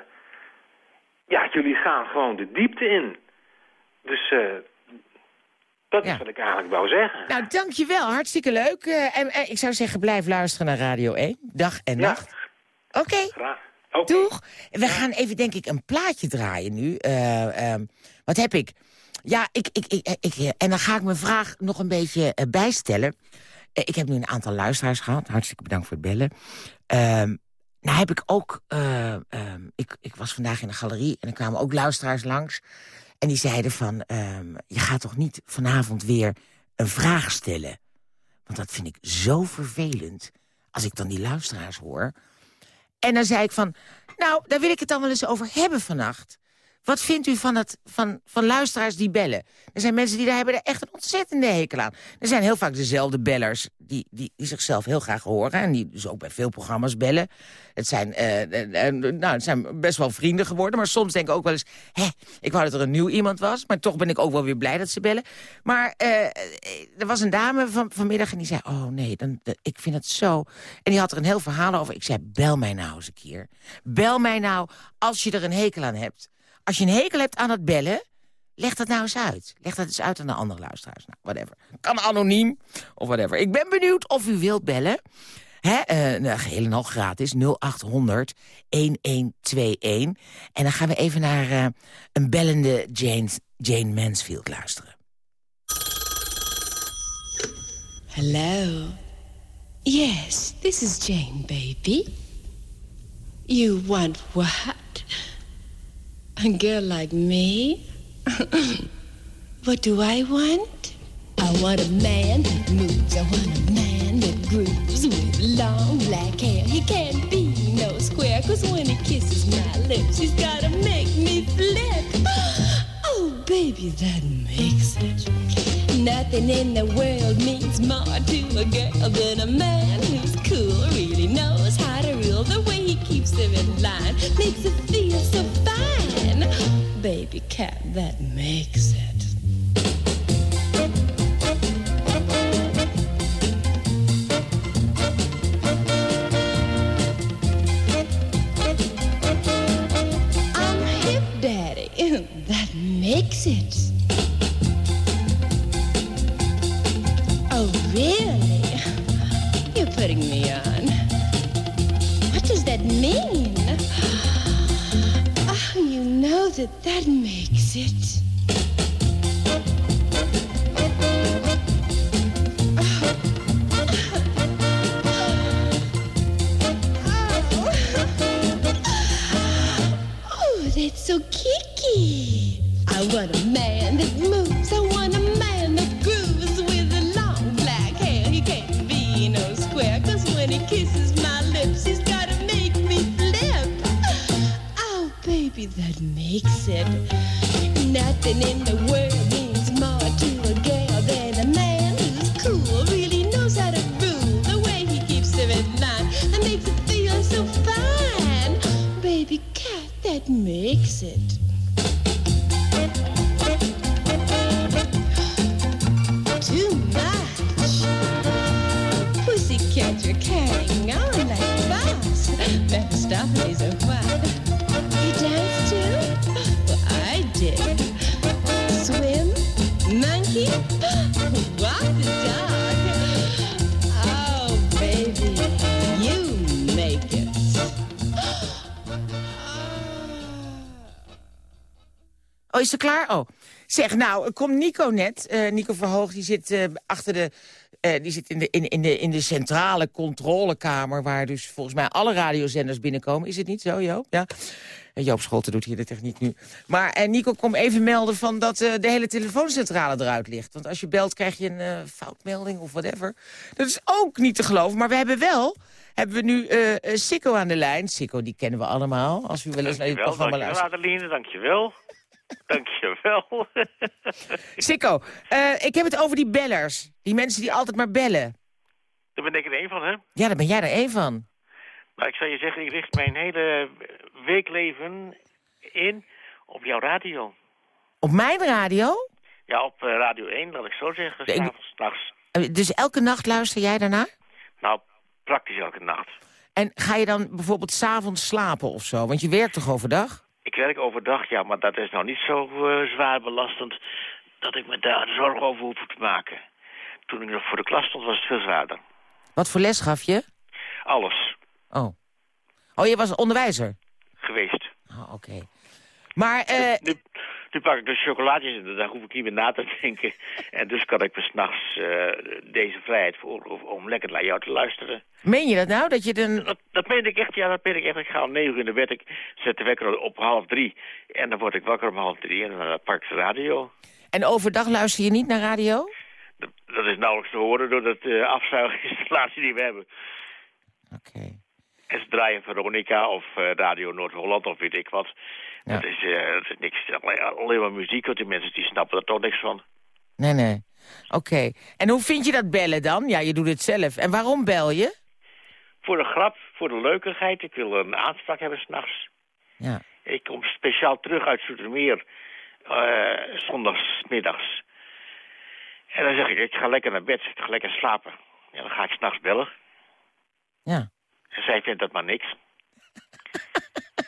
ja, jullie gaan gewoon de diepte in. Dus eh, dat is wat ik eigenlijk wou zeggen. Nou, dankjewel. Hartstikke leuk. Eh, en eh, ik zou zeggen, blijf luisteren naar Radio 1. Dag en nacht. Oké. Graag. Doeg. We gaan even, denk ik, een plaatje draaien nu. Eh, ehm, wat heb ik? Ja, ik, ik, ik, ik, en dan ga ik mijn vraag nog een beetje bijstellen. Ik heb nu een aantal luisteraars gehad. Hartstikke bedankt voor het bellen. Ehm, nou heb ik ook... eh, ehm, ik, ik was vandaag in de galerie en er kwamen ook luisteraars langs. En die zeiden van... ehm, je gaat toch niet vanavond weer een vraag stellen? Want dat vind ik zo vervelend. Als ik dan die luisteraars hoor. En dan zei ik van... Nou, daar wil ik het dan wel eens over hebben vannacht. Wat vindt u van, het, van, van luisteraars die bellen? Er zijn mensen die daar hebben er echt een ontzettende hekel aan. Er zijn heel vaak dezelfde bellers die, die, zichzelf heel graag horen... en die dus ook bij veel programma's bellen. Het zijn, eh, eh, eh, nou, het zijn best wel vrienden geworden... maar soms denk ik ook wel eens... hè, ik wou dat er een nieuw iemand was... maar toch ben ik ook wel weer blij dat ze bellen. Maar eh, er was een dame van, vanmiddag en die zei... oh nee, dan, ik vind het zo... en die had er een heel verhaal over. Ik zei, bel mij nou eens een keer. Bel mij nou als je er een hekel aan hebt. Als je een hekel hebt aan het bellen... Leg dat nou eens uit. Leg dat eens uit aan de andere luisteraars. Nou, whatever. Kan anoniem of whatever. Ik ben benieuwd of u wilt bellen. Hè, nou, geheel en al gratis. 0800 1121. En dan gaan we even naar eh, een bellende Jane, Jane Mansfield luisteren. Hello. Yes, this is Jane, baby. You want what? A girl like me? <coughs> what do I want? I want a man that moves. I want a man that grooves with long black hair. He can't be no square, cause when he kisses my lips, he's gotta make me flip. <gasps> Oh, baby, that makes it. Nothing in the world means more to a girl than a man who's cool, really knows how to rule. The way he keeps them in line makes her feel so fine. Baby cat, that makes it. I'm hip daddy, <laughs> that makes it. Oh, really? Putting me on. What does that mean? Oh, you know that that makes it. Oh, that's so kicky. I want a man that moves. That makes it. Nothing in the world means more to a girl than a man who's cool, really knows how to rule. The way he keeps them in line and makes it feel so fine. Baby cat, that makes it. Is ze klaar? Oh. Zeg, nou, komt Nico net. eh, Nico Verhoog, die zit eh, achter de... eh, die zit in de, in, in, de, in de centrale controlekamer... waar dus volgens mij alle radiozenders binnenkomen. Is het niet zo, Joop? Ja. En Joop Scholten doet hier de techniek nu. Maar Nico, kom even melden van dat de hele telefooncentrale eruit ligt. Want als je belt krijg je een foutmelding of whatever. Dat is ook niet te geloven. Maar we hebben wel... Hebben we nu eh, Sikko aan de lijn. Sikko, die kennen we allemaal. Als u wel eens naar dit Dankjewel, programma dankjewel luistert. Adeline, dankjewel. <laughs> dankjewel. <laughs> Sikko, eh, ik heb het over die bellers. Die mensen die altijd maar bellen. Daar ben ik er één van, hè? Ja, daar ben jij er één van. Maar ik zou je zeggen, ik richt mijn hele weekleven in op jouw radio. Op mijn radio? Ja, op eh, Radio 1, laat ik zo zeggen, Ik- s'avonds, nachts. Eh, Dus elke nacht luister jij daarnaar? Nou, praktisch elke nacht. En ga je dan bijvoorbeeld s'avonds slapen of zo? Want je werkt toch overdag? Ik werk overdag, ja, maar dat is nou niet zo eh, zwaar belastend dat ik me daar zorgen over hoef te maken. Toen ik nog voor de klas stond, was het veel zwaarder. Wat voor les gaf je? Alles Oh. Oh, je was onderwijzer? geweest. Oh, oké. Maar, eh, nu pak ik de chocolaatjes en daar hoef ik niet meer na te <laughs> denken. En dus kan ik me s'nachts uh, deze vrijheid veroorloven om lekker naar jou te luisteren. meen je dat nou? Dat je dan... Dat, dat meen ik echt, ja, dat meen ik echt. Ik ga om negen uur in de bed, ik zet de wekker op half drie. En dan word ik wakker om half drie en dan pak ik de radio. En overdag luister je niet naar radio? Dat, dat is nauwelijks te horen door dat uh, afzuiginstallatie <laughs> die we hebben. Oké. En ze draaien Veronica of uh, Radio Noord-Holland of weet ik wat. Ja. Dat, is, uh, dat is niks, alleen, maar muziek, want die mensen die snappen er toch niks van. Nee, nee. Oké. En hoe vind je dat bellen dan? Ja, je doet het zelf. En waarom bel je? Voor de grap, voor de leukigheid. Ik wil een aanspraak hebben s'nachts. Ja. Ik kom speciaal terug uit Zoetermeer, uh, zondagsmiddags. En dan zeg ik, ik ga lekker naar bed, ik ga lekker slapen. Ja, dan ga ik s'nachts bellen. Ja. En zij vindt dat maar niks.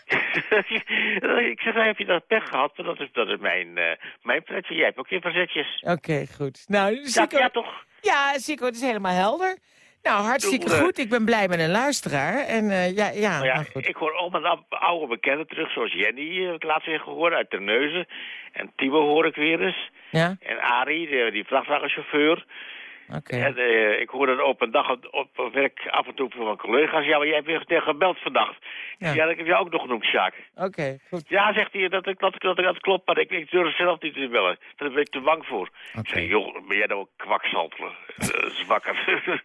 <laughs> ik zeg, heb je dat pech gehad? Dat is, dat is mijn, uh, mijn pretje. Jij hebt ook je verzetjes. Oké, okay, goed. Nou, Sikko... ja, toch? Ja, Sikko, het is helemaal helder. Nou, hartstikke Doe, goed. Ik ben blij met een luisteraar. En uh, ja, ja, nou ja nou goed. Ik hoor al mijn oude bekenden terug, zoals Jenny, heb ik laatst weer gehoord, uit Terneuzen. En Timo hoor ik weer eens. Ja? En Arie, die, die vrachtwagenchauffeur. Okay. En uh, ik hoorde op een dag op werk af en toe van collega's. Ja, maar jij hebt weer tegen gebeld vandaag. Ja. ja, dat heb je ook nog genoemd, Sjaak. Oké, okay, goed. Ja, zegt hij, dat, dat, dat, dat, dat klopt, maar ik, ik durf zelf niet te bellen. Daar ben ik te bang voor. Okay. Ik zei, joh, ben jij nou een uh, <laughs> zwakker. <laughs>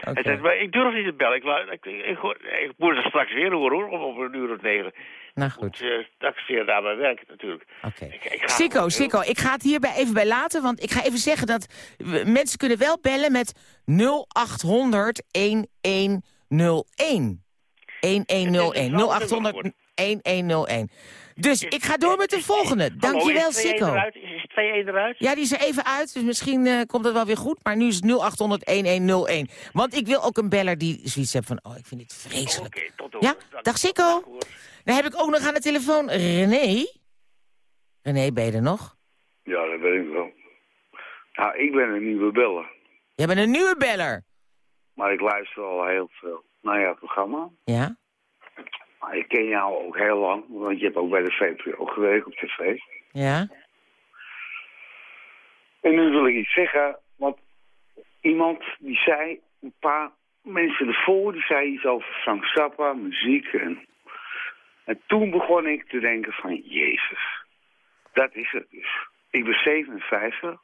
Hij zei, maar ik durf niet te bellen. Ik, ik, ik, ik, moet het straks weer horen, hoor, op een uur of negen. Nou goed. Dat is weer daar bij werk natuurlijk. Oké. Okay. Sikko, Sikko, ik ga het hierbij even bij laten, want ik ga even zeggen dat mensen kunnen wel bellen met 0800 1101. 1101. 0800 1101. Dus ik ga door met de volgende. Dankjewel, Sikko. Is 2 eruit? Ja, die is er even uit, dus misschien uh, komt het wel weer goed. Maar nu is het 0800 1101. Want ik wil ook een beller die zoiets heeft van... oh, ik vind dit vreselijk. Oké, tot Ja, dag Sikko. Dan heb ik ook nog aan de telefoon René. René, ben je er nog? Ja, dat ben ik wel. Nou, ik ben een nieuwe beller. Jij bent een nieuwe beller? Maar ik luister al heel veel naar jouw programma. Ja? Maar ik ken jou ook heel lang, want je hebt ook bij de VPRO gewerkt op tv. Ja? En nu wil ik iets zeggen, want iemand die zei, een paar mensen ervoor, die zei iets over Frank Zappa, muziek en... En toen begon ik te denken van, jezus, dat is het dus. Ik ben 57,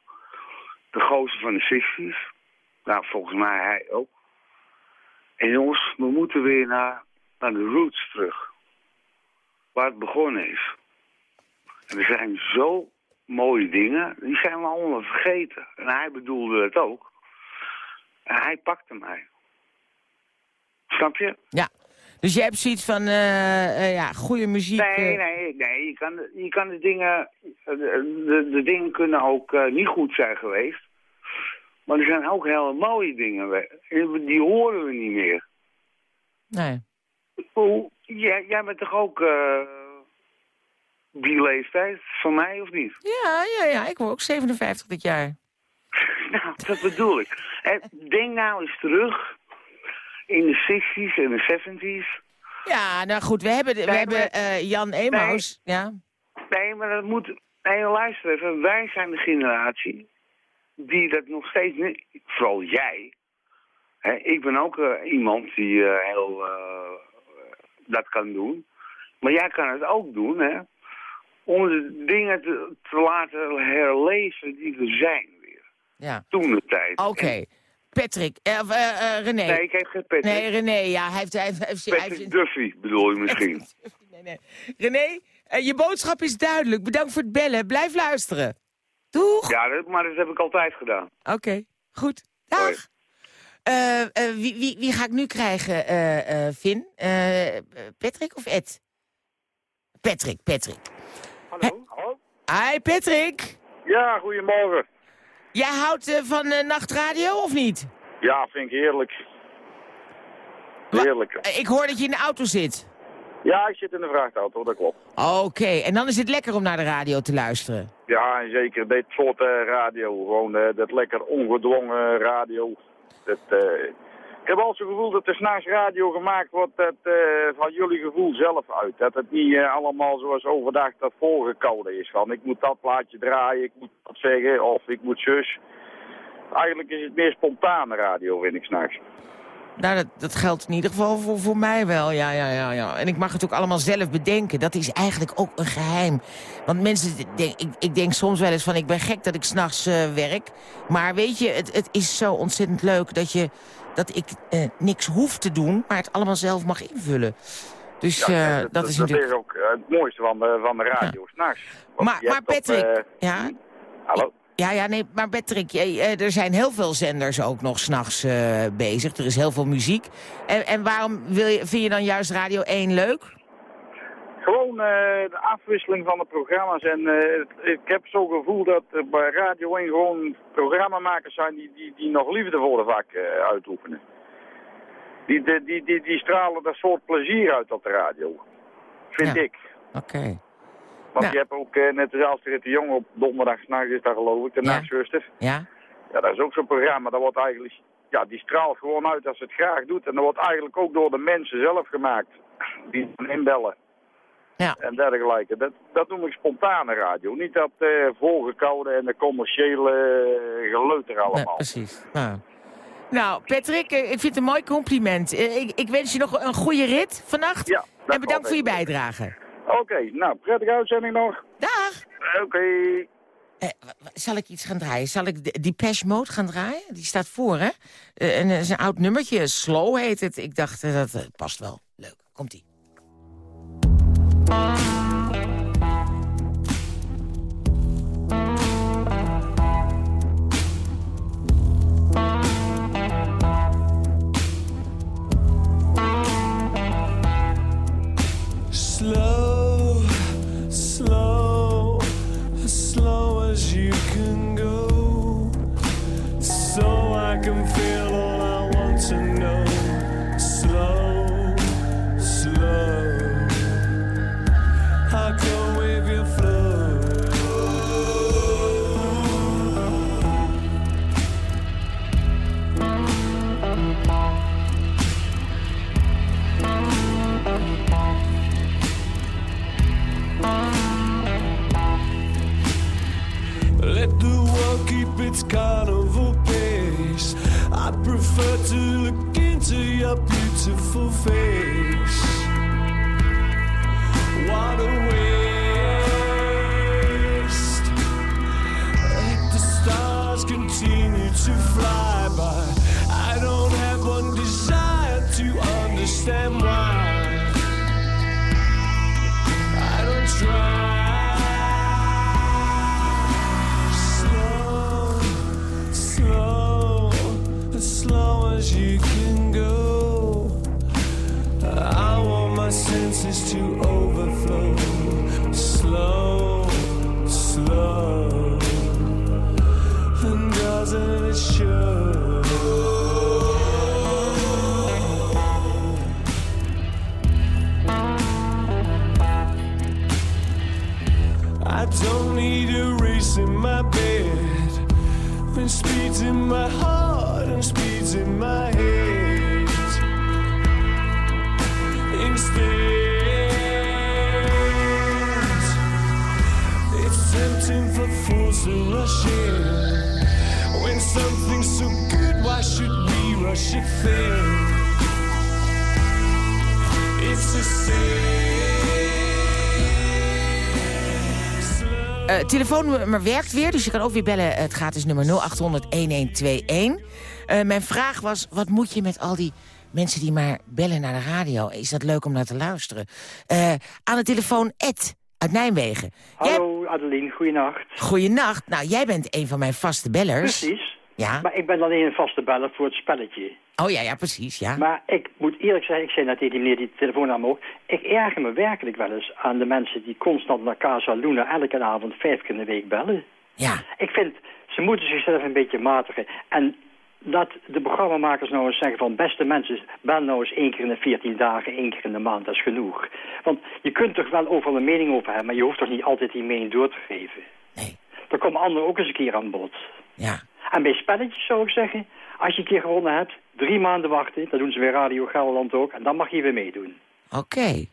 de gozer van de 60's. Nou, volgens mij hij ook. En jongens, we moeten weer naar, naar de roots terug. Waar het begonnen is. En er zijn zo mooie dingen, die zijn we allemaal vergeten. En hij bedoelde het ook. En hij pakte mij. Snap je? Ja. Dus jij hebt zoiets van, uh, uh, ja, goede muziek... Nee, uh... nee, nee. Je kan, je kan de dingen... De, de, dingen kunnen ook niet goed zijn geweest. Maar er zijn ook hele mooie dingen. Die horen we niet meer. Nee. Jij, jij bent toch ook die leeftijd van mij, of niet? Ja, ja, ja. Ik word ook 57 dit jaar. <laughs> nou, dat bedoel ik. En denk nou eens terug in de 60s en de 70s. Ja, nou goed, we hebben, we Nee, hebben eh, Jan Emaus. Ja. Nee, maar dat moet... Nee, luister even. Wij zijn de generatie die dat nog steeds niet... Vooral jij. Hè, ik ben ook eh, iemand die eh, heel dat kan doen. Maar jij kan het ook doen, hè. Om de dingen te, te laten herleven die er zijn weer. Ja. Toen de tijd. Oké. Patrick, eh, of, eh, eh, René. Nee, ik heb geen Patrick. Nee, René, ja, hij heeft... Hij heeft, hij heeft, hij heeft- Patrick Duffy bedoel je <laughs> misschien. nee, nee. René, eh, je boodschap is duidelijk. Bedankt voor het bellen. Blijf luisteren. Doeg. Ja, dat, maar dat heb ik altijd gedaan. Oké, goed. Dag. Eh, eh, wie, wie, wie ga ik nu krijgen, eh eh Vin? Eh, Patrick of Ed? Patrick, Patrick. Hallo? Hallo? Hi, Patrick. Ja, goedemorgen. Jij houdt eh, van eh, nachtradio of niet? Ja, vind ik heerlijk. Heerlijk. Ik hoor dat je in de auto zit. Ja, ik zit in de vrachtauto, dat klopt. Oké, en dan is het lekker om naar de radio te luisteren. Ja, en zeker dit soort eh, radio. Gewoon dat lekker ongedwongen radio. Dat, eh, ik heb altijd het gevoel dat er s'nachts radio gemaakt wordt dat, eh, van jullie gevoel zelf uit. Dat het niet eh, allemaal zoals overdag dat voorgekouden is. Van ik moet dat plaatje draaien, ik moet dat zeggen of ik moet zus. Eigenlijk is het meer spontane radio, vind ik s'nachts. Nou, dat, dat geldt in ieder geval voor, voor mij wel, ja, ja, ja, ja. En ik mag het ook allemaal zelf bedenken. Dat is eigenlijk ook een geheim. Want mensen, ik, ik denk soms wel eens van... ik ben gek dat ik s'nachts nachts werk. Maar weet je, het, het is zo ontzettend leuk dat, je, dat ik eh, niks hoef te doen... maar het allemaal zelf mag invullen. Dus Ja, eh, dat, is natuurlijk... is ook eh, het mooiste van de, van de radio, s'nachts. Want Maar, maar op, Patrick, eh, ja? Hallo? Ja, ja, nee, maar Patrick, er zijn heel veel zenders ook nog s'nachts eh bezig. Er is heel veel muziek. En, en waarom wil je, vind je dan juist Radio 1 leuk? Gewoon eh, de afwisseling van de programma's. En eh, ik heb zo'n gevoel dat er bij Radio 1 gewoon programmamakers zijn die, die, die nog liefde voor de vak eh, uitoefenen. Die, die, die, die, die stralen dat soort plezier uit op de radio. Vind Ja. ik. Oké. Want je hebt ook, eh, net als Astrid de Jong op donderdag is dat geloof ik, de nachtzuster. Ja? Ja, dat is ook zo'n programma. Dat wordt eigenlijk, ja, die straalt gewoon uit als het graag doet. En dat wordt eigenlijk ook door de mensen zelf gemaakt. Die inbellen. Ja. En dergelijke. Dat, dat noem ik spontane radio. Niet dat eh volgekouden en de commerciële eh, geleuter Nee, allemaal. precies. Nou. nou, Patrick, eh, ik vind het een mooi compliment. Ik, ik wens je nog een goede rit vannacht. Ja, en bedankt voor je bijdrage. Oké, nou, prettige uitzending nog. Dag. Oké. Eh, zal ik iets gaan draaien? Zal ik de- Depeche Mode gaan draaien? Die staat voor, hè? En, is een oud nummertje. Slow heet het. Ik dacht, dat past wel. Leuk. Komt-ie. Slow, Let the world keep its carnival pace. I prefer to look into your beautiful face. What a waste. Let the stars continue to fly by. I don't have one desire to understand why. Senses to overflow. Slow, slow, and doesn't it show? I don't need a race in my bed when speed's in my heart why should we rush it thin? It's a Eh, telefoonnummer werkt weer, dus je kan ook weer bellen. Het gratis nummer 0800-1121. Eh, mijn vraag was, wat moet je met al die mensen die maar bellen naar de radio? Is dat leuk om naar te luisteren? Eh, aan de telefoon Ed uit Nijmegen. Hallo Adeline, goeienacht. Goeienacht. Nou, jij bent een van mijn vaste bellers. Precies. Ja. Maar ik ben alleen een vaste beller voor het spelletje. Oh ja, ja, precies, ja. Maar ik moet eerlijk zeggen, ik zei net tegen die meneer die de telefoon aan ook. Ik erger me werkelijk wel eens aan de mensen die constant naar Casa Luna elke avond vijf keer in de week bellen. Ja. Ik vind, ze moeten zichzelf een beetje matigen. En dat de programmamakers nou eens zeggen van beste mensen, bel nou eens één keer in de veertien dagen, één keer in de maand, dat is genoeg. Want je kunt toch wel overal een mening over hebben, maar je hoeft toch niet altijd die mening door te geven. Nee. Dan komen anderen ook eens een keer aan bod. Ja. En bij spelletjes zou ik zeggen, als je een keer gewonnen hebt, drie maanden wachten, dat doen ze bij Radio Gelderland ook, en dan mag je weer meedoen. Oké.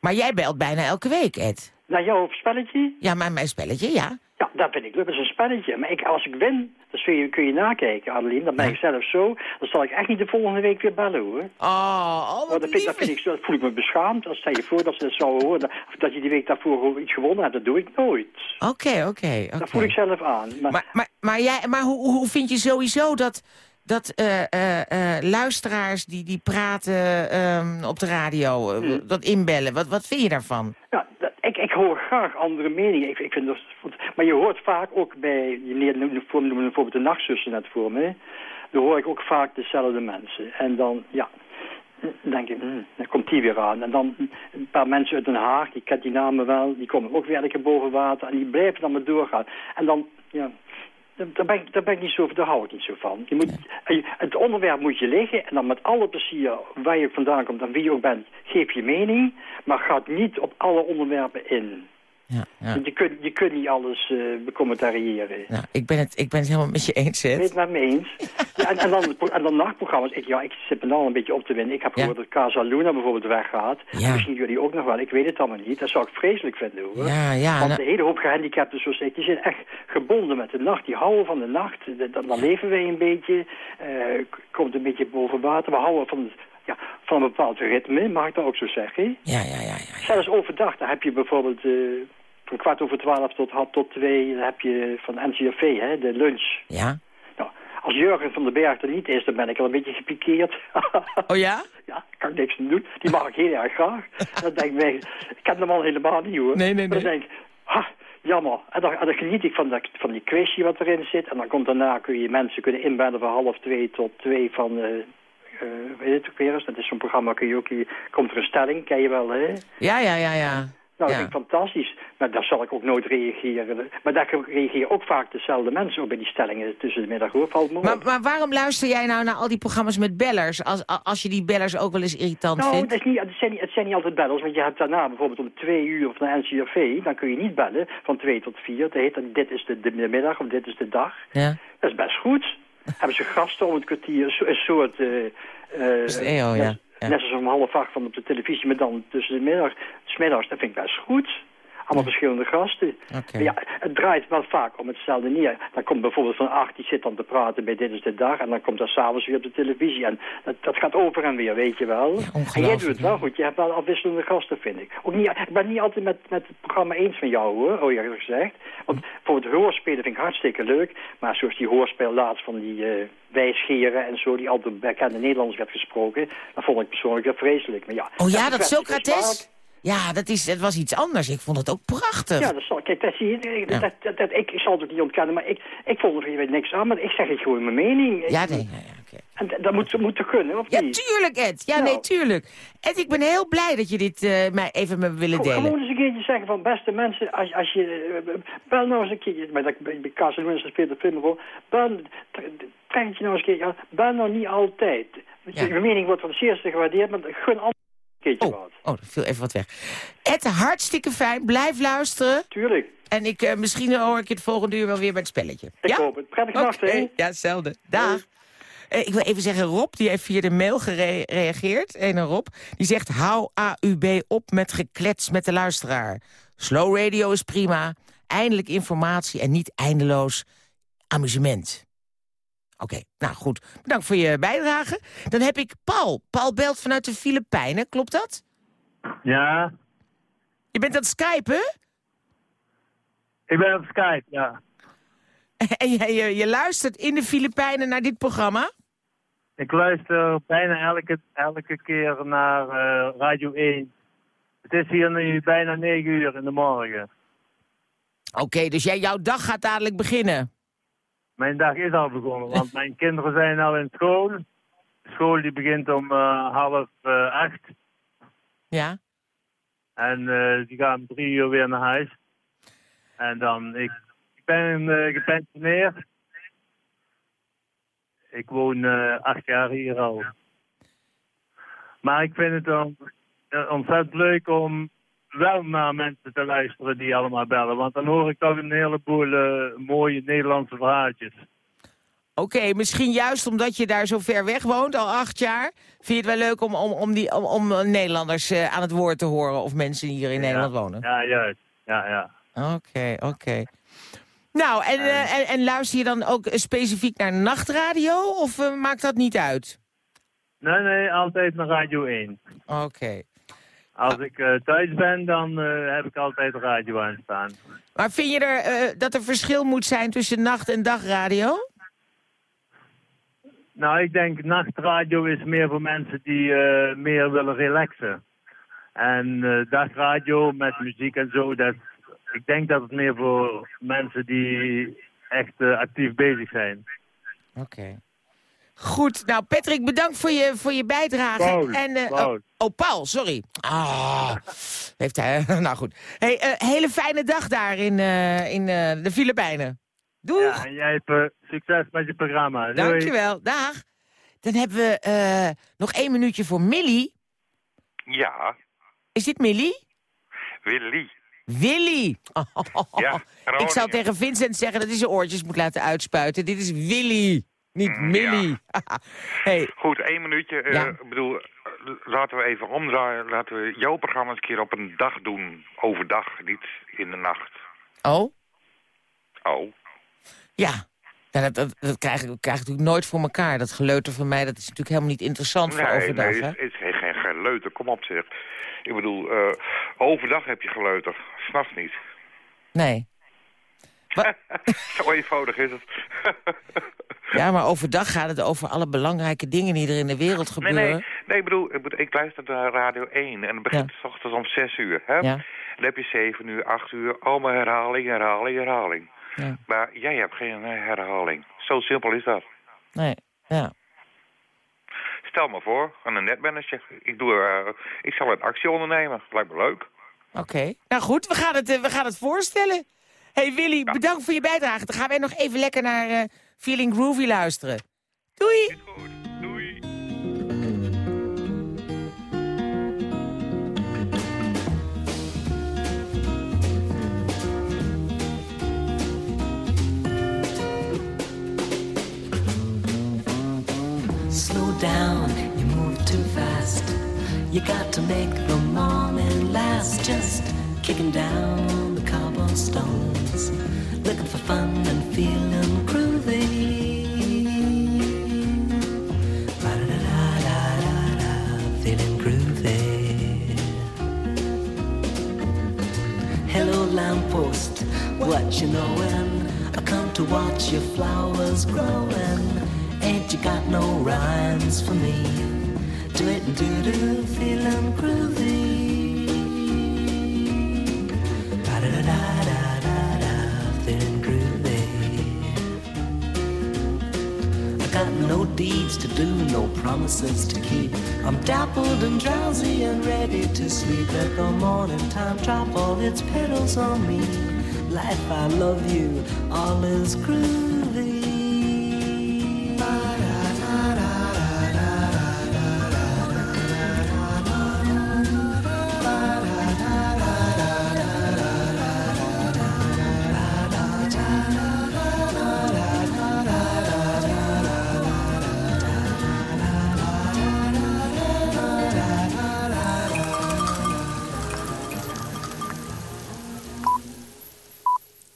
Maar jij belt bijna elke week, Ed. Naar jouw spelletje? Ja, maar mijn spelletje, ja. Dat vind ik leuk. Dat is een spelletje. Maar ik, als ik win, dat kun je, kun je nakijken, Adeline. Dan ben ik zelf zo. Dan zal ik echt niet de volgende week weer bellen, hoor. Oh, oh dat, vind, dat, vind ik, dat voel ik me beschaamd. Als stel je voor dat ze dat zouden horen. Dat, dat je die week daarvoor iets gewonnen hebt. Dat doe ik nooit. Oké, oké. Dat voel ik zelf aan. Maar, Maar, maar, maar, jij, maar hoe, hoe vind je sowieso dat, dat eh, eh, eh, luisteraars die, die praten ehm, op de radio, Hmm. dat inbellen, wat, wat vind je daarvan? ja, dat, ik, ik hoor graag andere meningen. Ik, ik vind dat, maar je hoort vaak ook bij... Je noemde bijvoorbeeld de nachtzussen net voor me. Dan hoor ik ook vaak dezelfde mensen. En dan, ja... Denk ik, hmm, dan komt die weer aan. En dan een paar mensen uit Den Haag, die kent die namen wel, die komen ook weer elke keer boven water. En die blijven dan maar doorgaan. En dan, ja, daar ben, ik, niet zo, daar hou ik niet zo van. Je moet, je- het onderwerp moet je liggen en dan met alle plezier, waar je vandaan komt en wie je ook bent, geef je mening. Maar ga niet op alle onderwerpen in. Ja, Je, kunt, je kunt niet alles eh becommentariëren. Nou, ik ben, het, ik ben het helemaal met je eens, Ik weet het met me eens. <laughs> Ja, en, en, dan, en dan nachtprogramma's. Ik, ja, ik zit me dan een beetje op te winnen. Ik heb gehoord dat Casa Luna bijvoorbeeld weggaat. Misschien jullie ook nog wel. Ik weet het allemaal niet. Dat zou ik vreselijk vinden hoor. Ja, ja, Want nou- de hele hoop gehandicapten zoals ik, die zijn echt gebonden met de nacht. Die houden van de nacht. Dan, dan leven wij een beetje. eh, komt een beetje boven water. We houden van, ja, van een bepaald ritme, mag ik dat ook zo zeggen. Ja, ja, ja. ja. Zelfs overdag, dan heb je bijvoorbeeld eh, van kwart over twaalf tot half tot twee, dan heb je van NCRV, hè, de lunch. Ja? Nou, als Jurgen van den Berg er niet is, dan ben ik al een beetje gepikeerd. <laughs> Oh ja? Ja, kan ik niks aan doen. Die mag ik heel erg graag. dan denk ik, nee, ik ken hem al helemaal niet hoor. Nee, nee, Dan denk ik, ha, jammer. En dan, en dan geniet ik van, dat, van die quizje wat erin zit. En dan komt daarna, kun je mensen kunnen inbellen van half twee tot twee van... eh, weet je het ook weer eens? Dat is zo'n programma, kun je ook, hier komt er een stelling, ken je wel, hè? Ja, ja, ja, ja. Nou, dat Ja. vind ik fantastisch. Maar daar zal ik ook nooit reageren. Maar daar reageren ook vaak dezelfde mensen op bij die stellingen tussen de middag hoor. Valt me. Maar, maar waarom luister jij nou naar al die programma's met bellers, als, als je die bellers ook wel eens irritant Nou, vindt? het, is niet, het, zijn niet, het zijn niet altijd bellers, want je hebt daarna bijvoorbeeld om twee uur of naar NCRV, dan kun je niet bellen van twee tot vier. Dat heet dan, dit is de, de, de middag of dit is de dag. Ja. Dat is best goed. Hebben ze gasten om het kwartier, een so- een soort... is de EO, ja. Net, zoals om half acht van op de televisie, maar dan tussen de middag, smiddags, dat vind ik best goed. Allemaal verschillende gasten. Ja, het draait wel vaak om hetzelfde neer. Dan komt bijvoorbeeld van acht, die zit dan te praten bij Dit is de Dag. En dan komt dat s'avonds weer op de televisie. En dat, dat gaat over en weer, weet je wel. en jij doet het wel goed. Je hebt wel afwisselende gasten, vind ik. Ook niet, ik ben niet altijd met, met het programma eens van jou, hoor, oh je gezegd. Want bijvoorbeeld hoorspelen vind ik hartstikke leuk. Maar zoals die hoorspel laatst van die eh wijsgeren en zo... die altijd bekende Nederlands werd gesproken... dat vond ik persoonlijk wel vreselijk. Maar ja, Oh ja, dat van Socrates? Ja, dat, is, dat was iets anders. Ik vond het ook prachtig. Ja, dat zal, kijk, dat zie je, dat, dat, dat- ik, ik zal het ook niet ontkennen, maar ik, ik vond er niks aan, maar ik zeg het gewoon mijn mening. Ja, Ik- nee, En dat- moet, moet toch kunnen, of Ja, niet? tuurlijk, Ed. Ja, Nou. nee, tuurlijk. Ed, ik ben heel blij dat je dit eh, mij even me willen Gewoon delen. eens een keertje zeggen van, beste mensen, als, als je, eh, bel nou eens een keertje, bij, dat- bij, en Winston speelt de film voor, bel, tre- trek het je nou eens een keertje aan, bel nou niet altijd. Je mening wordt van de zeerste gewaardeerd, maar gun een keertje wat. Oh, er viel even wat weg. Ed, hartstikke fijn. Blijf luisteren. Tuurlijk. En ik, eh, misschien hoor ik je het volgende uur wel weer bij het spelletje. Ik ja? hoop het. Prettige nacht, Oké, hè? Ja, hetzelfde. Dag. Eh, ik wil even zeggen, Rob, die heeft via de mail gereageerd. Ene Rob. Die zegt, hou AUB op met geklets met de luisteraar. Slow radio is prima. eindelijk informatie en niet eindeloos amusement. Oké, nou goed. Bedankt voor je bijdrage. Dan heb ik Paul. Paul belt vanuit de Filipijnen, klopt dat? Ja, Je bent aan het skypen? ik ben op Skype, ja. <laughs> En je, je, je luistert in de Filipijnen naar dit programma? Ik luister bijna elke, elke keer naar eh, Radio 1. Het is hier nu bijna 9 uur in de morgen. Oké, dus jij, jouw dag gaat dadelijk beginnen. Mijn dag is al begonnen, want <laughs> mijn kinderen zijn al in school. De school die begint om eh, half eh, acht. Ja. En eh, die gaan om drie uur weer naar huis. En dan, ik, ik ben gepensioneerd. Ik woon acht jaar hier al. Maar ik vind het dan ontzettend leuk om wel naar mensen te luisteren die allemaal bellen. Want dan hoor ik toch een heleboel eh, mooie Nederlandse verhaaltjes. Oké, misschien juist omdat je daar zo ver weg woont, al acht jaar... vind je het wel leuk om, om, om, die, om, om Nederlanders eh, aan het woord te horen... of mensen die hier in Nederland wonen? Ja, juist. Ja, ja. Oké, oké. Nou, en, eh, en, en luister je dan ook specifiek naar nachtradio, of maakt dat niet uit? Nee, nee, altijd naar Radio 1. Oké. Als ik eh, thuis ben, dan eh, heb ik altijd radio aanstaan. Maar vind je er, eh, dat er verschil moet zijn tussen nacht- en dagradio? Nou, ik denk nachtradio is meer voor mensen die meer willen relaxen. En dagradio met muziek en zo, dat, ik denk dat het meer voor mensen die echt actief bezig zijn. Oké. Goed, nou Patrick, bedankt voor je, voor je bijdrage. Paul, en, eh, Paul. Oh, oh, Paul, sorry. Ah, heeft hij, <laughs> nou goed. Hey, eh, hele fijne dag daar in, eh, in eh, de Filipijnen. Doeg! Ja, en jij hebt succes met je programma. Doei. Dankjewel, dag. Dan hebben we eh, nog één minuutje voor Millie. Ja, Is dit Millie? Willy. Willy! Ja, <laughs> Ik zou tegen Vincent zeggen dat hij zijn oortjes moet laten uitspuiten. Dit is Willy, niet Millie. <laughs> hey, Goed, één minuutje. Eh, Ja. Ik bedoel, eh, laten we even omdraaien. Laten we jouw programma eens een keer op een dag doen. Overdag, niet in de nacht. oh? Oh. Ja. Ja, dat, dat, dat krijg, ik, krijg ik natuurlijk nooit voor elkaar. Dat geleuter van mij, dat is natuurlijk helemaal niet interessant voor overdag. nee, hè? het is, het is geen geleuter. Kom op zeg. Ik bedoel, eh, overdag heb je geleuter. S'nachts niet. Nee. <laughs> Zo eenvoudig is het. <laughs> Ja, maar overdag gaat het over alle belangrijke dingen die er in de wereld Nee, gebeuren. nee, nee, ik bedoel, ik, bedoel, ik luister naar Radio 1 en het begint s ochtends om 6 uur. Hè? Ja. Dan heb je 7 uur, 8 uur, allemaal herhaling, herhaling, herhaling. Ja. Maar jij hebt geen eh, herhaling. Zo simpel is dat. Nee, ja. Stel me voor, aan een netmanager. Ik, doe, eh, ik zal een actie ondernemen. Lijkt me leuk. Oké. Nou goed, we gaan het, eh, we gaan het voorstellen. Hey Willy, bedankt voor je bijdrage. Dan gaan wij nog even lekker naar eh, Feeling Groovy luisteren. Doei! Slow down, you move too fast. You got to make the morning last. Just kicking down the cobblestones, looking for fun and feeling groovy. Ba-da-da-da-da-da, feeling groovy. Hello, lamppost, what you knowin'? I come to watch your flowers growin'. Ain't you got no rhymes for me? Do it and do do, feeling groovy. Da da da da da deeds to do, no promises to keep. I'm dappled and drowsy and ready to sleep. Let the morning time drop all its petals on me. Life, I love you, all is groovy.